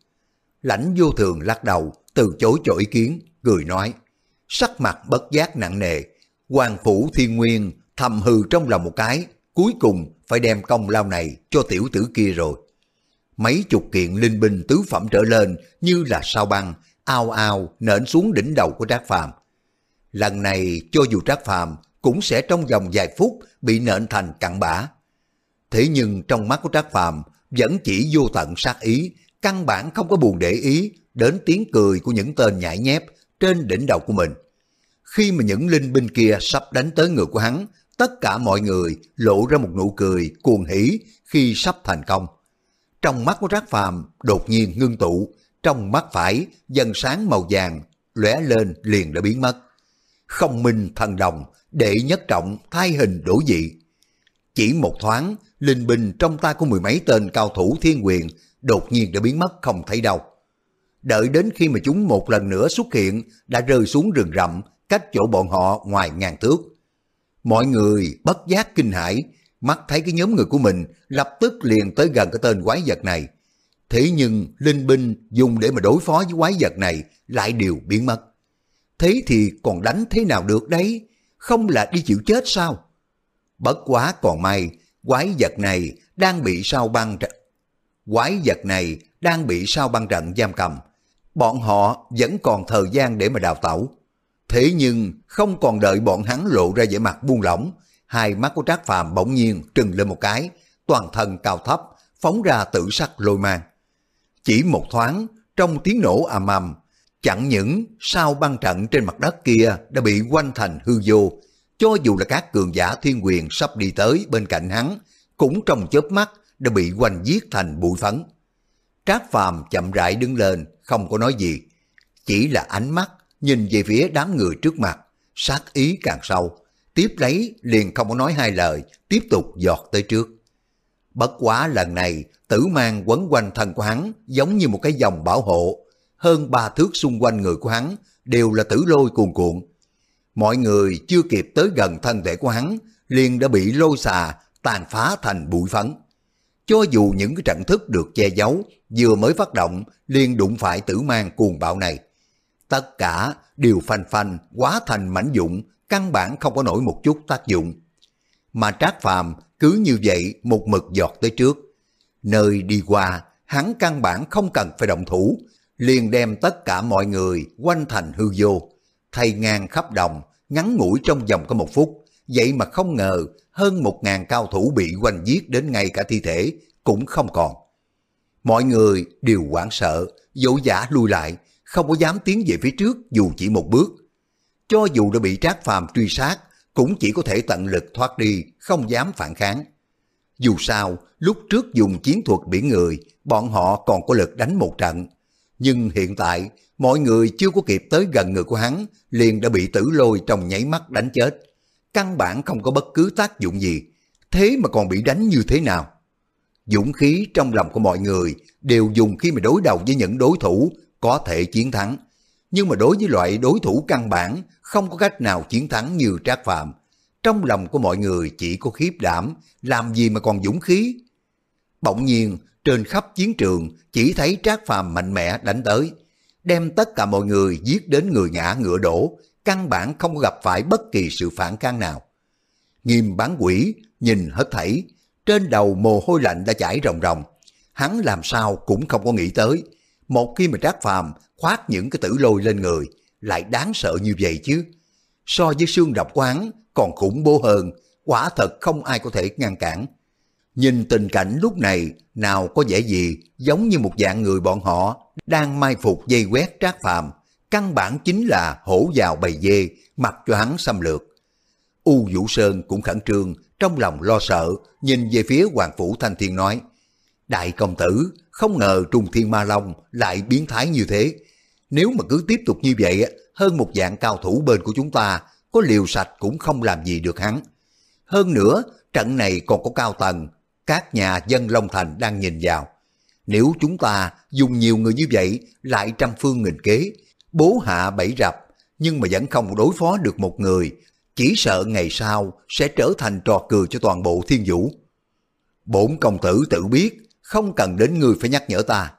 Lãnh vô thường lắc đầu, từ chối cho ý kiến, cười nói, sắc mặt bất giác nặng nề, hoàng phủ thiên nguyên thầm hư trong lòng một cái, cuối cùng phải đem công lao này cho tiểu tử kia rồi. Mấy chục kiện linh binh tứ phẩm trở lên như là sao băng, ao ao nện xuống đỉnh đầu của Trác Phàm. Lần này cho dù Trác Phàm cũng sẽ trong vòng vài phút bị nện thành cặn bã. Thế nhưng trong mắt của Trác Phàm vẫn chỉ vô tận sát ý, căn bản không có buồn để ý đến tiếng cười của những tên nhãi nhép trên đỉnh đầu của mình. Khi mà những linh binh kia sắp đánh tới người của hắn, tất cả mọi người lộ ra một nụ cười cuồng hỉ khi sắp thành công. Trong mắt của Trác Phàm đột nhiên ngưng tụ, trong mắt phải dần sáng màu vàng, lóe lên liền đã biến mất. Không minh thần đồng, đệ nhất trọng thay hình đổi dị. Chỉ một thoáng, linh binh trong tay của mười mấy tên cao thủ thiên quyền đột nhiên đã biến mất không thấy đâu. Đợi đến khi mà chúng một lần nữa xuất hiện đã rơi xuống rừng rậm cách chỗ bọn họ ngoài ngàn thước. Mọi người bất giác kinh hãi, mắt thấy cái nhóm người của mình lập tức liền tới gần cái tên quái vật này. Thế nhưng linh binh dùng để mà đối phó với quái vật này lại đều biến mất. Thế thì còn đánh thế nào được đấy? Không là đi chịu chết sao? Bất quá còn may, quái vật này đang bị sao băng trận. Quái vật này đang bị sao băng trận giam cầm. Bọn họ vẫn còn thời gian để mà đào tẩu. Thế nhưng không còn đợi bọn hắn lộ ra vẻ mặt buông lỏng, hai mắt của Trác Phàm bỗng nhiên trừng lên một cái, toàn thân cao thấp, phóng ra tử sắc lôi mang. Chỉ một thoáng, trong tiếng nổ ầm ầm, chẳng những sao băng trận trên mặt đất kia đã bị quanh thành hư vô, cho dù là các cường giả thiên quyền sắp đi tới bên cạnh hắn, cũng trong chớp mắt đã bị quanh giết thành bụi phấn. Trác Phàm chậm rãi đứng lên, không có nói gì, chỉ là ánh mắt nhìn về phía đám người trước mặt, sát ý càng sâu, tiếp lấy liền không có nói hai lời, tiếp tục giọt tới trước. Bất quá lần này, tử mang quấn quanh thân của hắn giống như một cái dòng bảo hộ, hơn ba thước xung quanh người của hắn đều là tử lôi cuồn cuộn. Mọi người chưa kịp tới gần thân thể của hắn, liền đã bị lôi xà tàn phá thành bụi phấn. Cho dù những cái trận thức được che giấu, vừa mới phát động, liền đụng phải tử mang cuồng bạo này. Tất cả đều phanh phanh, quá thành mảnh dụng, căn bản không có nổi một chút tác dụng. Mà Trác Phàm cứ như vậy một mực giọt tới trước. Nơi đi qua, hắn căn bản không cần phải động thủ, liền đem tất cả mọi người quanh thành hư vô, thay ngang khắp đồng, ngắn ngủi trong vòng có một phút. Vậy mà không ngờ hơn một ngàn cao thủ bị quanh giết đến ngay cả thi thể cũng không còn. Mọi người đều hoảng sợ, dỗ giả lui lại, không có dám tiến về phía trước dù chỉ một bước. Cho dù đã bị trác phàm truy sát, cũng chỉ có thể tận lực thoát đi, không dám phản kháng. Dù sao, lúc trước dùng chiến thuật biển người, bọn họ còn có lực đánh một trận. Nhưng hiện tại, mọi người chưa có kịp tới gần người của hắn, liền đã bị tử lôi trong nháy mắt đánh chết. Căn bản không có bất cứ tác dụng gì, thế mà còn bị đánh như thế nào? Dũng khí trong lòng của mọi người đều dùng khi mà đối đầu với những đối thủ có thể chiến thắng. Nhưng mà đối với loại đối thủ căn bản không có cách nào chiến thắng như Trác Phạm. Trong lòng của mọi người chỉ có khiếp đảm, làm gì mà còn dũng khí. Bỗng nhiên, trên khắp chiến trường chỉ thấy Trác Phàm mạnh mẽ đánh tới, đem tất cả mọi người giết đến người ngã ngựa đổ, căn bản không gặp phải bất kỳ sự phản kháng nào. Nghiêm bán quỷ, nhìn hết thảy, trên đầu mồ hôi lạnh đã chảy ròng ròng. Hắn làm sao cũng không có nghĩ tới, một khi mà Trác Phàm khoát những cái tử lôi lên người, lại đáng sợ như vậy chứ. So với xương độc quán còn khủng bố hơn, quả thật không ai có thể ngăn cản. Nhìn tình cảnh lúc này, nào có vẻ gì giống như một dạng người bọn họ đang mai phục dây quét trác phàm, căn bản chính là hổ vào bầy dê, mặc cho hắn xâm lược. U Vũ Sơn cũng khẩn trương, trong lòng lo sợ, nhìn về phía Hoàng Phủ Thanh Thiên nói, Đại công tử, không ngờ Trung Thiên Ma Long lại biến thái như thế. Nếu mà cứ tiếp tục như vậy, hơn một dạng cao thủ bên của chúng ta có liều sạch cũng không làm gì được hắn. Hơn nữa, trận này còn có cao tầng, các nhà dân Long Thành đang nhìn vào. Nếu chúng ta dùng nhiều người như vậy lại trăm phương nghìn kế, bố hạ bảy rập, nhưng mà vẫn không đối phó được một người, chỉ sợ ngày sau sẽ trở thành trò cười cho toàn bộ thiên vũ. Bổn công tử tự biết, không cần đến người phải nhắc nhở ta.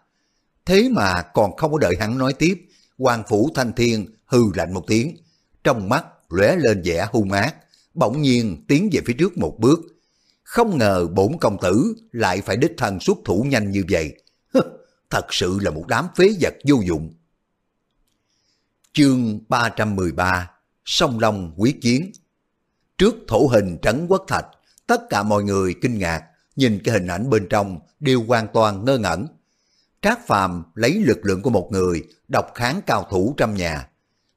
Thế mà còn không có đợi hắn nói tiếp, Quan phủ thanh thiên hư lạnh một tiếng, trong mắt lóe lên vẻ hung ác, bỗng nhiên tiến về phía trước một bước. Không ngờ bổn công tử lại phải đích thân xuất thủ nhanh như vậy. Thật sự là một đám phế vật vô dụng. Chương 313 Sông Long quyết chiến Trước thổ hình trấn quốc thạch, tất cả mọi người kinh ngạc, nhìn cái hình ảnh bên trong đều hoàn toàn ngơ ngẩn. Trác Phàm lấy lực lượng của một người, độc kháng cao thủ trong nhà.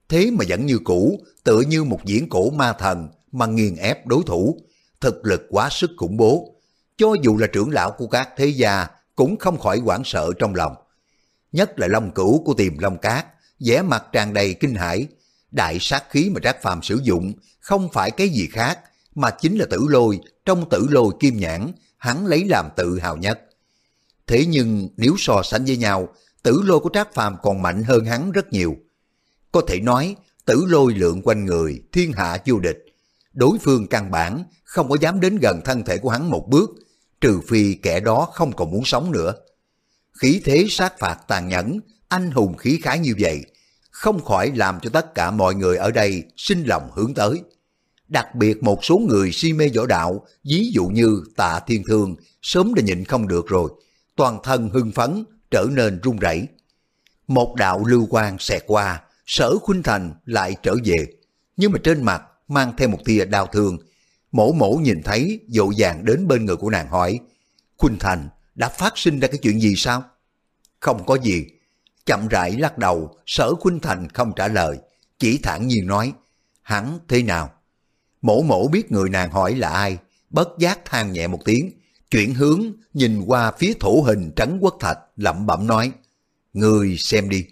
Thế mà vẫn như cũ, tựa như một diễn cổ ma thần mà nghiền ép đối thủ, thực lực quá sức khủng bố. Cho dù là trưởng lão của các thế gia cũng không khỏi hoảng sợ trong lòng. Nhất là long cửu của tiềm long cát, vẻ mặt tràn đầy kinh hãi. Đại sát khí mà Trác Phàm sử dụng không phải cái gì khác, mà chính là tử lôi, trong tử lôi kim nhãn, hắn lấy làm tự hào nhất. Thế nhưng nếu so sánh với nhau, tử lôi của Trác Phàm còn mạnh hơn hắn rất nhiều. Có thể nói, tử lôi lượng quanh người, thiên hạ vô địch. Đối phương căn bản không có dám đến gần thân thể của hắn một bước, trừ phi kẻ đó không còn muốn sống nữa. Khí thế sát phạt tàn nhẫn, anh hùng khí khái như vậy, không khỏi làm cho tất cả mọi người ở đây sinh lòng hướng tới. Đặc biệt một số người si mê võ đạo, ví dụ như tạ thiên thương, sớm đã nhịn không được rồi, toàn thân hưng phấn, trở nên run rẩy. Một đạo lưu quang xẹt qua, sở khuynh thành lại trở về, nhưng mà trên mặt mang theo một tia đau thương. Mổ mổ nhìn thấy dội dàng đến bên người của nàng hỏi, Khuynh Thành đã phát sinh ra cái chuyện gì sao? Không có gì. Chậm rãi lắc đầu, sở Khuynh Thành không trả lời, chỉ thản nhiên nói, hắn thế nào? Mổ mổ biết người nàng hỏi là ai, bất giác than nhẹ một tiếng, chuyển hướng nhìn qua phía thủ hình trấn quốc thạch lẩm bẩm nói, người xem đi.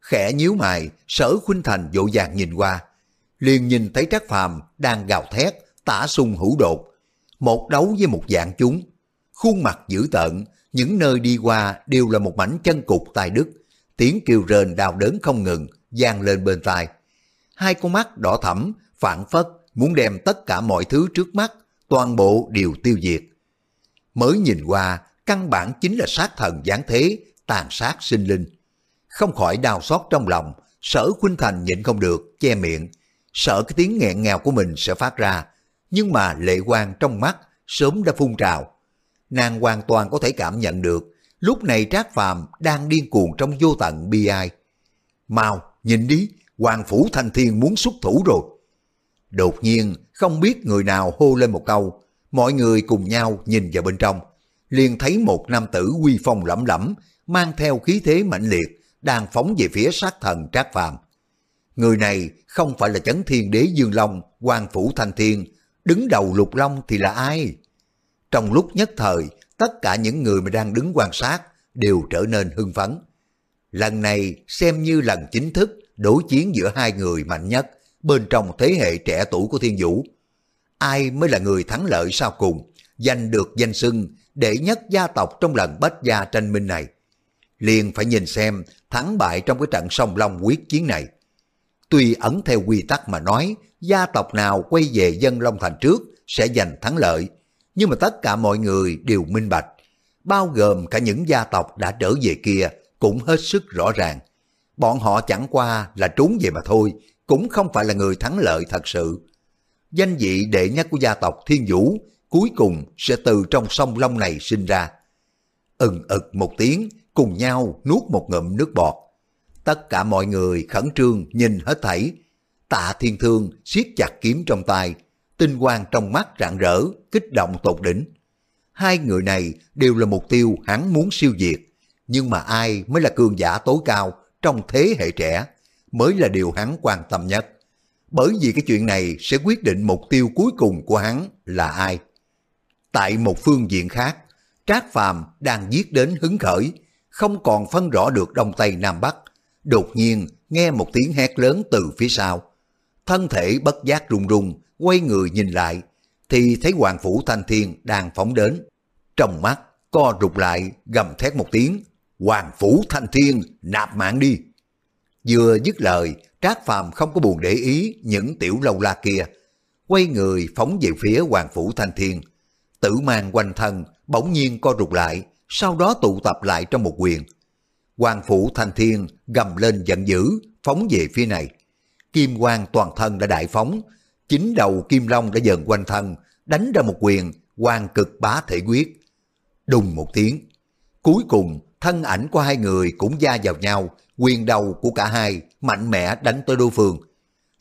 Khẽ nhíu mày, sở khuynh thành dỗ dàng nhìn qua, liền nhìn thấy Trác Phàm đang gào thét, tả sung hữu đột, một đấu với một dạng chúng. Khuôn mặt dữ tợn, những nơi đi qua đều là một mảnh chân cục tài đức, tiếng kêu rền đau đớn không ngừng, gian lên bên tai. Hai con mắt đỏ thẫm, phản phất, muốn đem tất cả mọi thứ trước mắt, toàn bộ đều tiêu diệt. Mới nhìn qua, căn bản chính là sát thần giáng thế, tàn sát sinh linh. Không khỏi đau xót trong lòng, sở khuynh thành nhịn không được, che miệng, sợ cái tiếng nghẹn ngào của mình sẽ phát ra, nhưng mà lệ quang trong mắt sớm đã phun trào. Nàng hoàn toàn có thể cảm nhận được, lúc này Trác Phàm đang điên cuồng trong vô tận bi ai. Mau, nhìn đi, Hoàng Phủ Thanh Thiên muốn xuất thủ rồi. Đột nhiên, không biết người nào hô lên một câu, mọi người cùng nhau nhìn vào bên trong, liền thấy một nam tử quy phong lẫm lẫm, mang theo khí thế mạnh liệt, đang phóng về phía sát thần Trác Phàm. Người này không phải là chấn thiên đế Dương Long, Hoàng Phủ Thanh Thiên, đứng đầu lục long thì là ai? Trong lúc nhất thời, tất cả những người mà đang đứng quan sát đều trở nên hưng phấn. Lần này xem như lần chính thức đối chiến giữa hai người mạnh nhất bên trong thế hệ trẻ tuổi của Thiên Vũ. Ai mới là người thắng lợi sau cùng, giành được danh xưng đệ nhất gia tộc trong lần bách gia tranh minh này. Liền phải nhìn xem thắng bại trong cái trận song long quyết chiến này. Tuy ẩn theo quy tắc mà nói, gia tộc nào quay về dân Long Thành trước sẽ giành thắng lợi, nhưng mà tất cả mọi người đều minh bạch, bao gồm cả những gia tộc đã trở về kia cũng hết sức rõ ràng. Bọn họ chẳng qua là trốn về mà thôi, cũng không phải là người thắng lợi thật sự. Danh vị đệ nhất của gia tộc Thiên Vũ cuối cùng sẽ từ trong sông Long này sinh ra. Ừng ực một tiếng, cùng nhau nuốt một ngụm nước bọt. Tất cả mọi người khẩn trương nhìn hết thảy. Tạ Thiên Thương siết chặt kiếm trong tay, tinh quang trong mắt rạng rỡ, kích động tột đỉnh. Hai người này đều là mục tiêu hắn muốn siêu diệt, nhưng mà ai mới là cường giả tối cao trong thế hệ trẻ mới là điều hắn quan tâm nhất. Bởi vì cái chuyện này sẽ quyết định mục tiêu cuối cùng của hắn là ai. Tại một phương diện khác, Trác Phàm đang giết đến hứng khởi, không còn phân rõ được đông tây nam bắc. Đột nhiên nghe một tiếng hét lớn từ phía sau. Thân thể bất giác run run, quay người nhìn lại, thì thấy Hoàng Phủ Thanh Thiên đang phóng đến. Trong mắt, co rụt lại, gầm thét một tiếng, Hoàng Phủ Thanh Thiên, nạp mạng đi. Vừa dứt lời, Trác Phàm không có buồn để ý những tiểu lâu la kia, quay người phóng về phía Hoàng Phủ Thanh Thiên. Tử mang quanh thân, bỗng nhiên co rụt lại, sau đó tụ tập lại trong một quyền. Hoàng Phủ Thanh Thiên gầm lên giận dữ, phóng về phía này. Kim quang toàn thân đã đại phóng, chính đầu Kim Long đã dần quanh thân, đánh ra một quyền, quang cực bá thể quyết. Đùng một tiếng. Cuối cùng, thân ảnh của hai người cũng gia vào nhau, quyền đầu của cả hai mạnh mẽ đánh tới đối phương.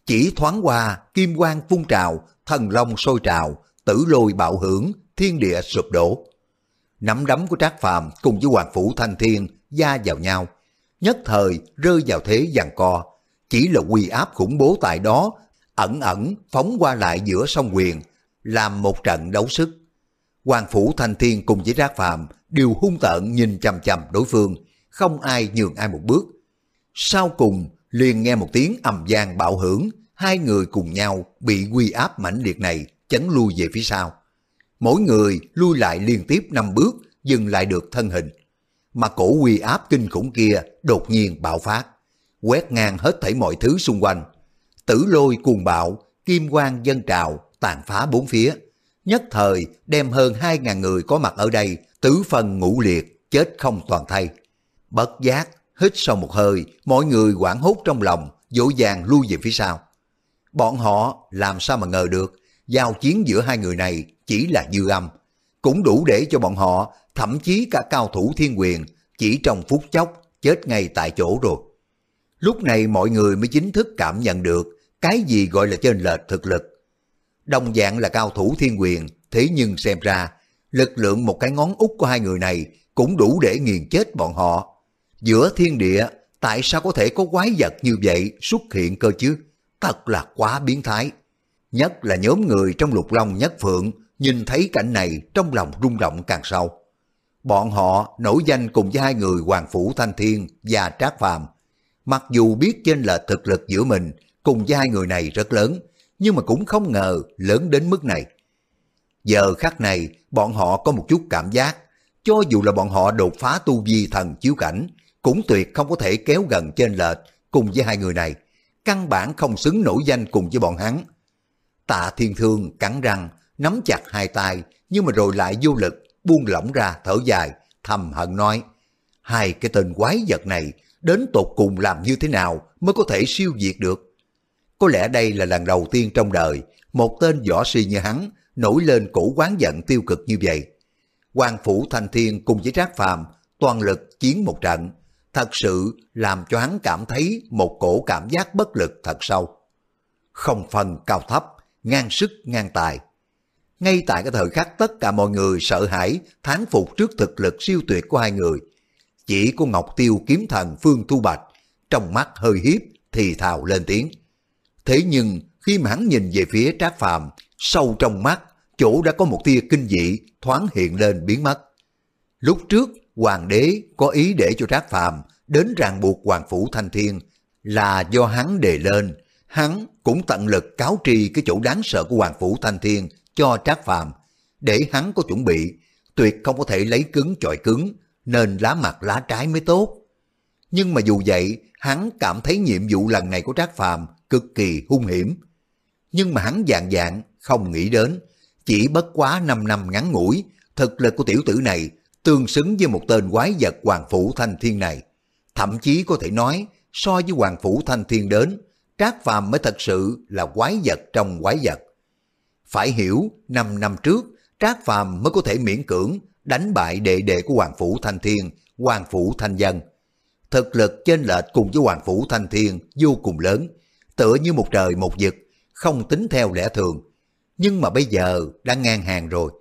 Chỉ thoáng qua, kim quang phun trào, thần long sôi trào, tử lôi bạo hưởng, thiên địa sụp đổ. Nắm đấm của Trác Phàm cùng với Hoàng Phủ Thanh Thiên gia vào nhau, nhất thời rơi vào thế giằng co. Chỉ là quy áp khủng bố tại đó, ẩn ẩn phóng qua lại giữa sông quyền, làm một trận đấu sức. Hoàng Phủ Thanh Thiên cùng với Rác Phàm đều hung tợn nhìn chằm chằm đối phương, không ai nhường ai một bước. Sau cùng, liền nghe một tiếng ầm vang bạo hưởng, hai người cùng nhau bị quy áp mãnh liệt này chấn lui về phía sau. Mỗi người lui lại liên tiếp năm bước, dừng lại được thân hình. Mà cổ quy áp kinh khủng kia đột nhiên bạo phát, quét ngang hết thảy mọi thứ xung quanh. Tử lôi cuồng bạo, kim quang dân trào, tàn phá bốn phía. Nhất thời đem hơn hai ngàn người có mặt ở đây, tứ phần ngũ liệt, chết không toàn thay. Bất giác, hít sâu một hơi, mọi người quảng hốt trong lòng, dỗ dàng lui về phía sau. Bọn họ làm sao mà ngờ được, giao chiến giữa hai người này chỉ là dư âm, cũng đủ để cho bọn họ, thậm chí cả cao thủ thiên quyền, chỉ trong phút chốc chết ngay tại chỗ rồi. Lúc này mọi người mới chính thức cảm nhận được cái gì gọi là trên lệch thực lực. Đồng dạng là cao thủ thiên quyền, thế nhưng xem ra, lực lượng một cái ngón út của hai người này cũng đủ để nghiền chết bọn họ. Giữa thiên địa, tại sao có thể có quái vật như vậy xuất hiện cơ chứ? Thật là quá biến thái. Nhất là nhóm người trong lục long nhất phượng nhìn thấy cảnh này trong lòng rung động càng sâu. Bọn họ nổi danh cùng với hai người Hoàng Phủ Thanh Thiên và Trác Phàm. Mặc dù biết trên là thực lực giữa mình cùng với hai người này rất lớn, nhưng mà cũng không ngờ lớn đến mức này. Giờ khắc này, bọn họ có một chút cảm giác, cho dù là bọn họ đột phá tu vi thần chiếu cảnh, cũng tuyệt không có thể kéo gần trên lệch cùng với hai người này. Căn bản không xứng nổi danh cùng với bọn hắn. Tạ thiên thương cắn răng, nắm chặt hai tay, nhưng mà rồi lại vô lực, buông lỏng ra thở dài, thầm hận nói. Hai cái tên quái vật này đến tột cùng làm như thế nào mới có thể siêu diệt được. Có lẽ đây là lần đầu tiên trong đời một tên võ sĩ như hắn nổi lên cổ quán giận tiêu cực như vậy. Hoàng Phủ Thanh Thiên cùng với Trác Phàm toàn lực chiến một trận, thật sự làm cho hắn cảm thấy một cổ cảm giác bất lực thật sâu. Không phần cao thấp, ngang sức ngang tài. Ngay tại cái thời khắc tất cả mọi người sợ hãi, thán phục trước thực lực siêu tuyệt của hai người. Chỉ có Ngọc Tiêu kiếm thần Phương Thu Bạch, trong mắt hơi hiếp, thì thào lên tiếng. Thế nhưng khi mà hắn nhìn về phía Trác Phàm, sâu trong mắt, chỗ đã có một tia kinh dị thoáng hiện lên biến mất. Lúc trước, hoàng đế có ý để cho Trác Phàm đến ràng buộc Hoàng Phủ Thanh Thiên là do hắn đề lên, hắn cũng tận lực cáo tri cái chỗ đáng sợ của Hoàng Phủ Thanh Thiên cho Trác Phàm để hắn có chuẩn bị, tuyệt không có thể lấy cứng chọi cứng, nên lá mặt lá trái mới tốt. Nhưng mà dù vậy, hắn cảm thấy nhiệm vụ lần này của Trác Phàm cực kỳ hung hiểm. Nhưng mà hắn dạng dạng không nghĩ đến, chỉ bất quá 5 năm ngắn ngủi, thực lực của tiểu tử này tương xứng với một tên quái vật Hoàng Phủ Thanh Thiên này. Thậm chí có thể nói, so với Hoàng Phủ Thanh Thiên đến, Trác Phàm mới thật sự là quái vật trong quái vật. Phải hiểu, 5 năm trước, Trác Phàm mới có thể miễn cưỡng đánh bại đệ đệ của Hoàng Phủ Thanh Thiên, Hoàng Phủ Thanh Dân. Thực lực trên lệch cùng với Hoàng Phủ Thanh Thiên vô cùng lớn, tựa như một trời một vực, không tính theo lẽ thường. Nhưng mà bây giờ đã ngang hàng rồi.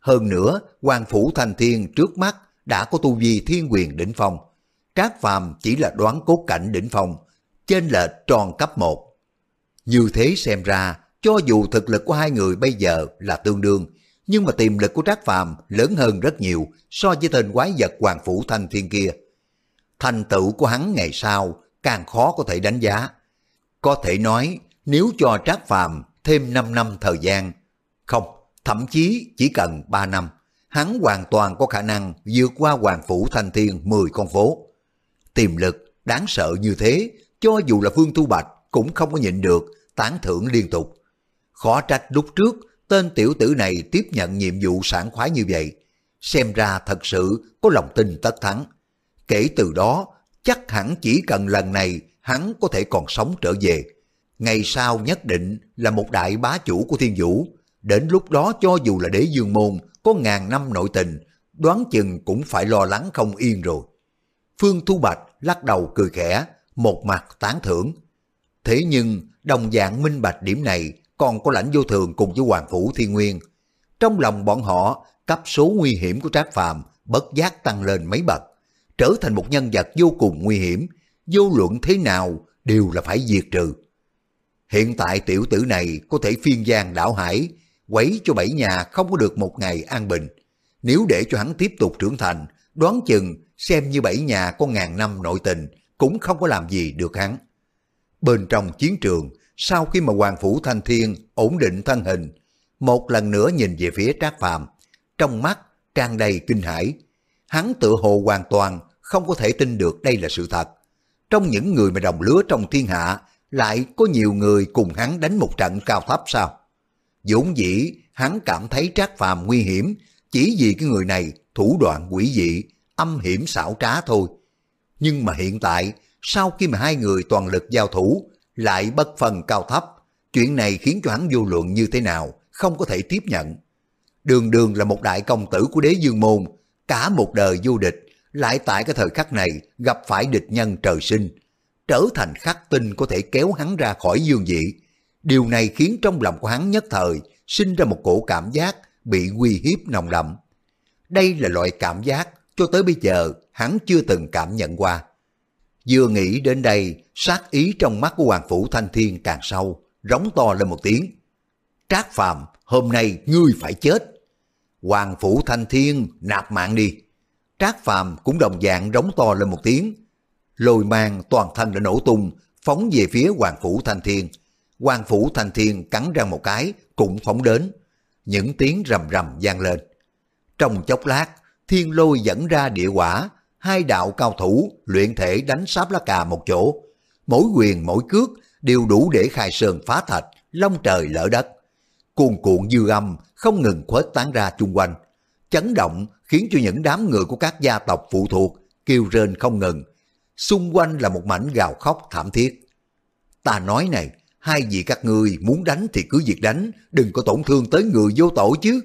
Hơn nữa, Hoàng Phủ Thanh Thiên trước mắt đã có tu vi thiên quyền đỉnh phong. Trác Phàm chỉ là đoán cốt cảnh đỉnh phong, trên lệch tròn cấp 1. Như thế xem ra, cho dù thực lực của hai người bây giờ là tương đương, nhưng mà tiềm lực của Trác Phàm lớn hơn rất nhiều so với tên quái vật Hoàng Phủ Thanh Thiên kia. thành tựu của hắn ngày sau càng khó có thể đánh giá. Có thể nói, nếu cho Trác Phàm thêm 5 năm thời gian, không, thậm chí chỉ cần 3 năm, hắn hoàn toàn có khả năng vượt qua Hoàng Phủ Thanh Thiên 10 con phố. Tiềm lực đáng sợ như thế, cho dù là Phương Tu Bạch cũng không có nhịn được, tán thưởng liên tục. Khó trách lúc trước, tên tiểu tử này tiếp nhận nhiệm vụ sản khoái như vậy. Xem ra thật sự có lòng tin tất thắng. Kể từ đó, chắc hẳn chỉ cần lần này hắn có thể còn sống trở về. Ngày sau nhất định là một đại bá chủ của thiên vũ. Đến lúc đó cho dù là đế dương môn có ngàn năm nội tình, đoán chừng cũng phải lo lắng không yên rồi. Phương Thu Bạch lắc đầu cười khẽ, một mặt tán thưởng. Thế nhưng đồng dạng minh bạch điểm này còn có lãnh vô thường cùng với Hoàng Phủ Thiên Nguyên. Trong lòng bọn họ, cấp số nguy hiểm của Trác Phàm bất giác tăng lên mấy bậc, trở thành một nhân vật vô cùng nguy hiểm, vô luận thế nào đều là phải diệt trừ. Hiện tại tiểu tử này có thể phiên giang đảo hải, quấy cho bảy nhà không có được một ngày an bình. Nếu để cho hắn tiếp tục trưởng thành, đoán chừng xem như bảy nhà có ngàn năm nội tình, cũng không có làm gì được hắn. Bên trong chiến trường, sau khi mà Hoàng Phủ Thanh Thiên ổn định thân hình, một lần nữa nhìn về phía Trác Phàm, trong mắt tràn đầy kinh hãi. Hắn tự hồ hoàn toàn không có thể tin được đây là sự thật. Trong những người mà đồng lứa trong thiên hạ, lại có nhiều người cùng hắn đánh một trận cao thấp sao? dũng dĩ, hắn cảm thấy Trác Phàm nguy hiểm, chỉ vì cái người này thủ đoạn quỷ dị, âm hiểm xảo trá thôi. Nhưng mà hiện tại, sau khi mà hai người toàn lực giao thủ, lại bất phần cao thấp, chuyện này khiến cho hắn vô luận như thế nào, không có thể tiếp nhận. Đường đường là một đại công tử của đế dương môn, cả một đời vô địch, lại tại cái thời khắc này gặp phải địch nhân trời sinh, trở thành khắc tinh có thể kéo hắn ra khỏi dương dị Điều này khiến trong lòng của hắn nhất thời sinh ra một cổ cảm giác bị uy hiếp nồng đậm. Đây là loại cảm giác cho tới bây giờ hắn chưa từng cảm nhận qua. Vừa nghĩ đến đây, sát ý trong mắt của Hoàng Phủ Thanh Thiên càng sâu, rống to lên một tiếng. Trác Phàm hôm nay ngươi phải chết. Hoàng Phủ Thanh Thiên nạp mạng đi. Trác Phàm cũng đồng dạng rống to lên một tiếng. Lôi mang toàn thân đã nổ tung, phóng về phía Hoàng Phủ Thanh Thiên. Hoàng Phủ Thanh Thiên cắn ra một cái, cũng phóng đến. Những tiếng rầm rầm vang lên. Trong chốc lát, thiên lôi dẫn ra địa quả, hai đạo cao thủ luyện thể đánh sáp lá cà một chỗ. Mỗi quyền mỗi cước đều đủ để khai sơn phá thạch, long trời lỡ đất. Cuồn cuộn dư âm không ngừng khuếch tán ra chung quanh. Chấn động khiến cho những đám người của các gia tộc phụ thuộc kêu rên không ngừng. Xung quanh là một mảnh gào khóc thảm thiết. Ta nói này, hai vị các ngươi muốn đánh thì cứ việc đánh, đừng có tổn thương tới người vô tội chứ.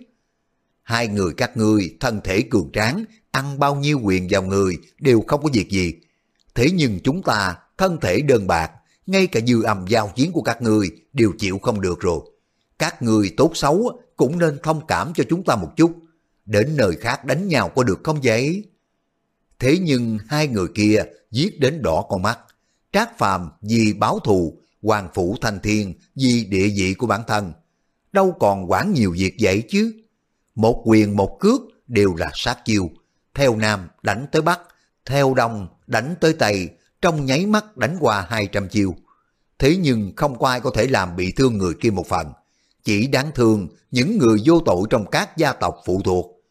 Hai người các ngươi thân thể cường tráng, ăn bao nhiêu quyền vào người đều không có việc gì. Thế nhưng chúng ta thân thể đơn bạc, ngay cả dư âm giao chiến của các người đều chịu không được rồi. Các người tốt xấu cũng nên thông cảm cho chúng ta một chút. Đến nơi khác đánh nhau có được không vậy? Thế nhưng hai người kia giết đến đỏ con mắt. Trác Phàm vì báo thù, Hoàng Phủ Thanh Thiên vì địa vị của bản thân. Đâu còn quản nhiều việc vậy chứ? Một quyền một cước đều là sát chiêu. Theo Nam đánh tới Bắc, theo Đông đánh tới Tây, trong nháy mắt đánh qua 200 chiêu. Thế nhưng không có ai có thể làm bị thương người kia một phần. Chỉ đáng thương những người vô tội trong các gia tộc phụ thuộc.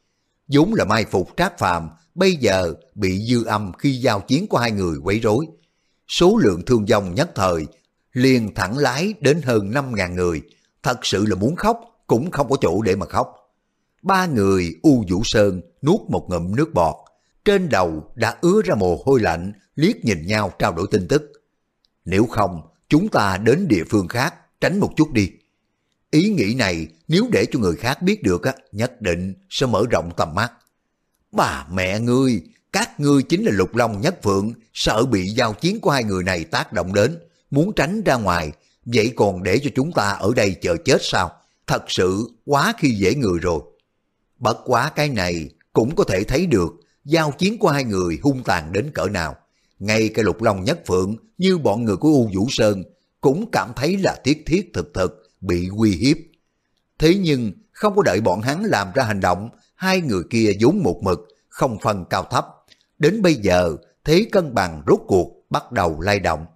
vốn là mai phục trác phàm, bây giờ bị dư âm khi giao chiến của hai người quấy rối. Số lượng thương vong nhất thời liền thẳng lái đến hơn 5.000 người. Thật sự là muốn khóc, cũng không có chỗ để mà khóc. Ba người U Vũ Sơn nuốt một ngụm nước bọt. Trên đầu đã ứa ra mồ hôi lạnh, liếc nhìn nhau trao đổi tin tức. Nếu không, chúng ta đến địa phương khác, tránh một chút đi. Ý nghĩ này nếu để cho người khác biết được á, nhất định sẽ mở rộng tầm mắt. Bà mẹ ngươi, các ngươi chính là lục long nhất phượng, sợ bị giao chiến của hai người này tác động đến, muốn tránh ra ngoài, vậy còn để cho chúng ta ở đây chờ chết sao? Thật sự quá khi dễ người rồi. Bất quá cái này cũng có thể thấy được giao chiến của hai người hung tàn đến cỡ nào. Ngay cái lục long nhất phượng như bọn người của U Vũ Sơn cũng cảm thấy là thiết thiết thực thực bị uy hiếp. Thế nhưng không có đợi bọn hắn làm ra hành động, hai người kia vốn một mực, không phân cao thấp. Đến bây giờ thế cân bằng rốt cuộc bắt đầu lay động.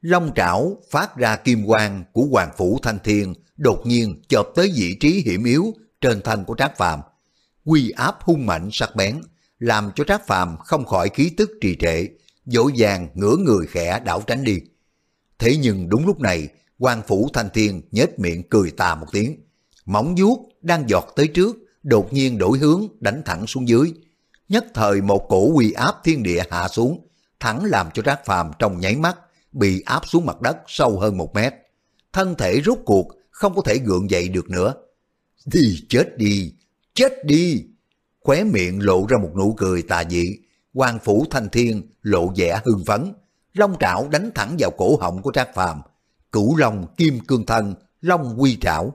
Long trảo phát ra kim quang của Hoàng Phủ Thanh Thiên đột nhiên chộp tới vị trí hiểm yếu trên thân của Trác Phàm quy áp hung mạnh sắc bén, làm cho Trác Phàm không khỏi khí tức trì trệ, dỗ dàng ngửa người khẽ đảo tránh đi. Thế nhưng đúng lúc này, quan phủ thanh thiên nhếch miệng cười tà một tiếng. Móng vuốt đang giọt tới trước, đột nhiên đổi hướng đánh thẳng xuống dưới. Nhất thời một cổ uy áp thiên địa hạ xuống, thẳng làm cho Trác Phàm trong nháy mắt bị áp xuống mặt đất sâu hơn một mét. Thân thể rút cuộc không có thể gượng dậy được nữa. Đi chết đi, chết đi! Khóe miệng lộ ra một nụ cười tà dị, quan phủ thanh thiên lộ vẻ hưng phấn, long trảo đánh thẳng vào cổ họng của Trác Phàm, cửu long kim cương thân, long quy trảo.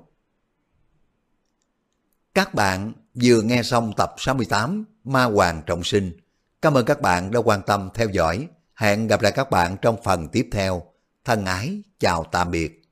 Các bạn vừa nghe xong tập 68 Ma Hoàng Trọng Sinh. Cảm ơn các bạn đã quan tâm theo dõi. Hẹn gặp lại các bạn trong phần tiếp theo. Thân ái, chào tạm biệt.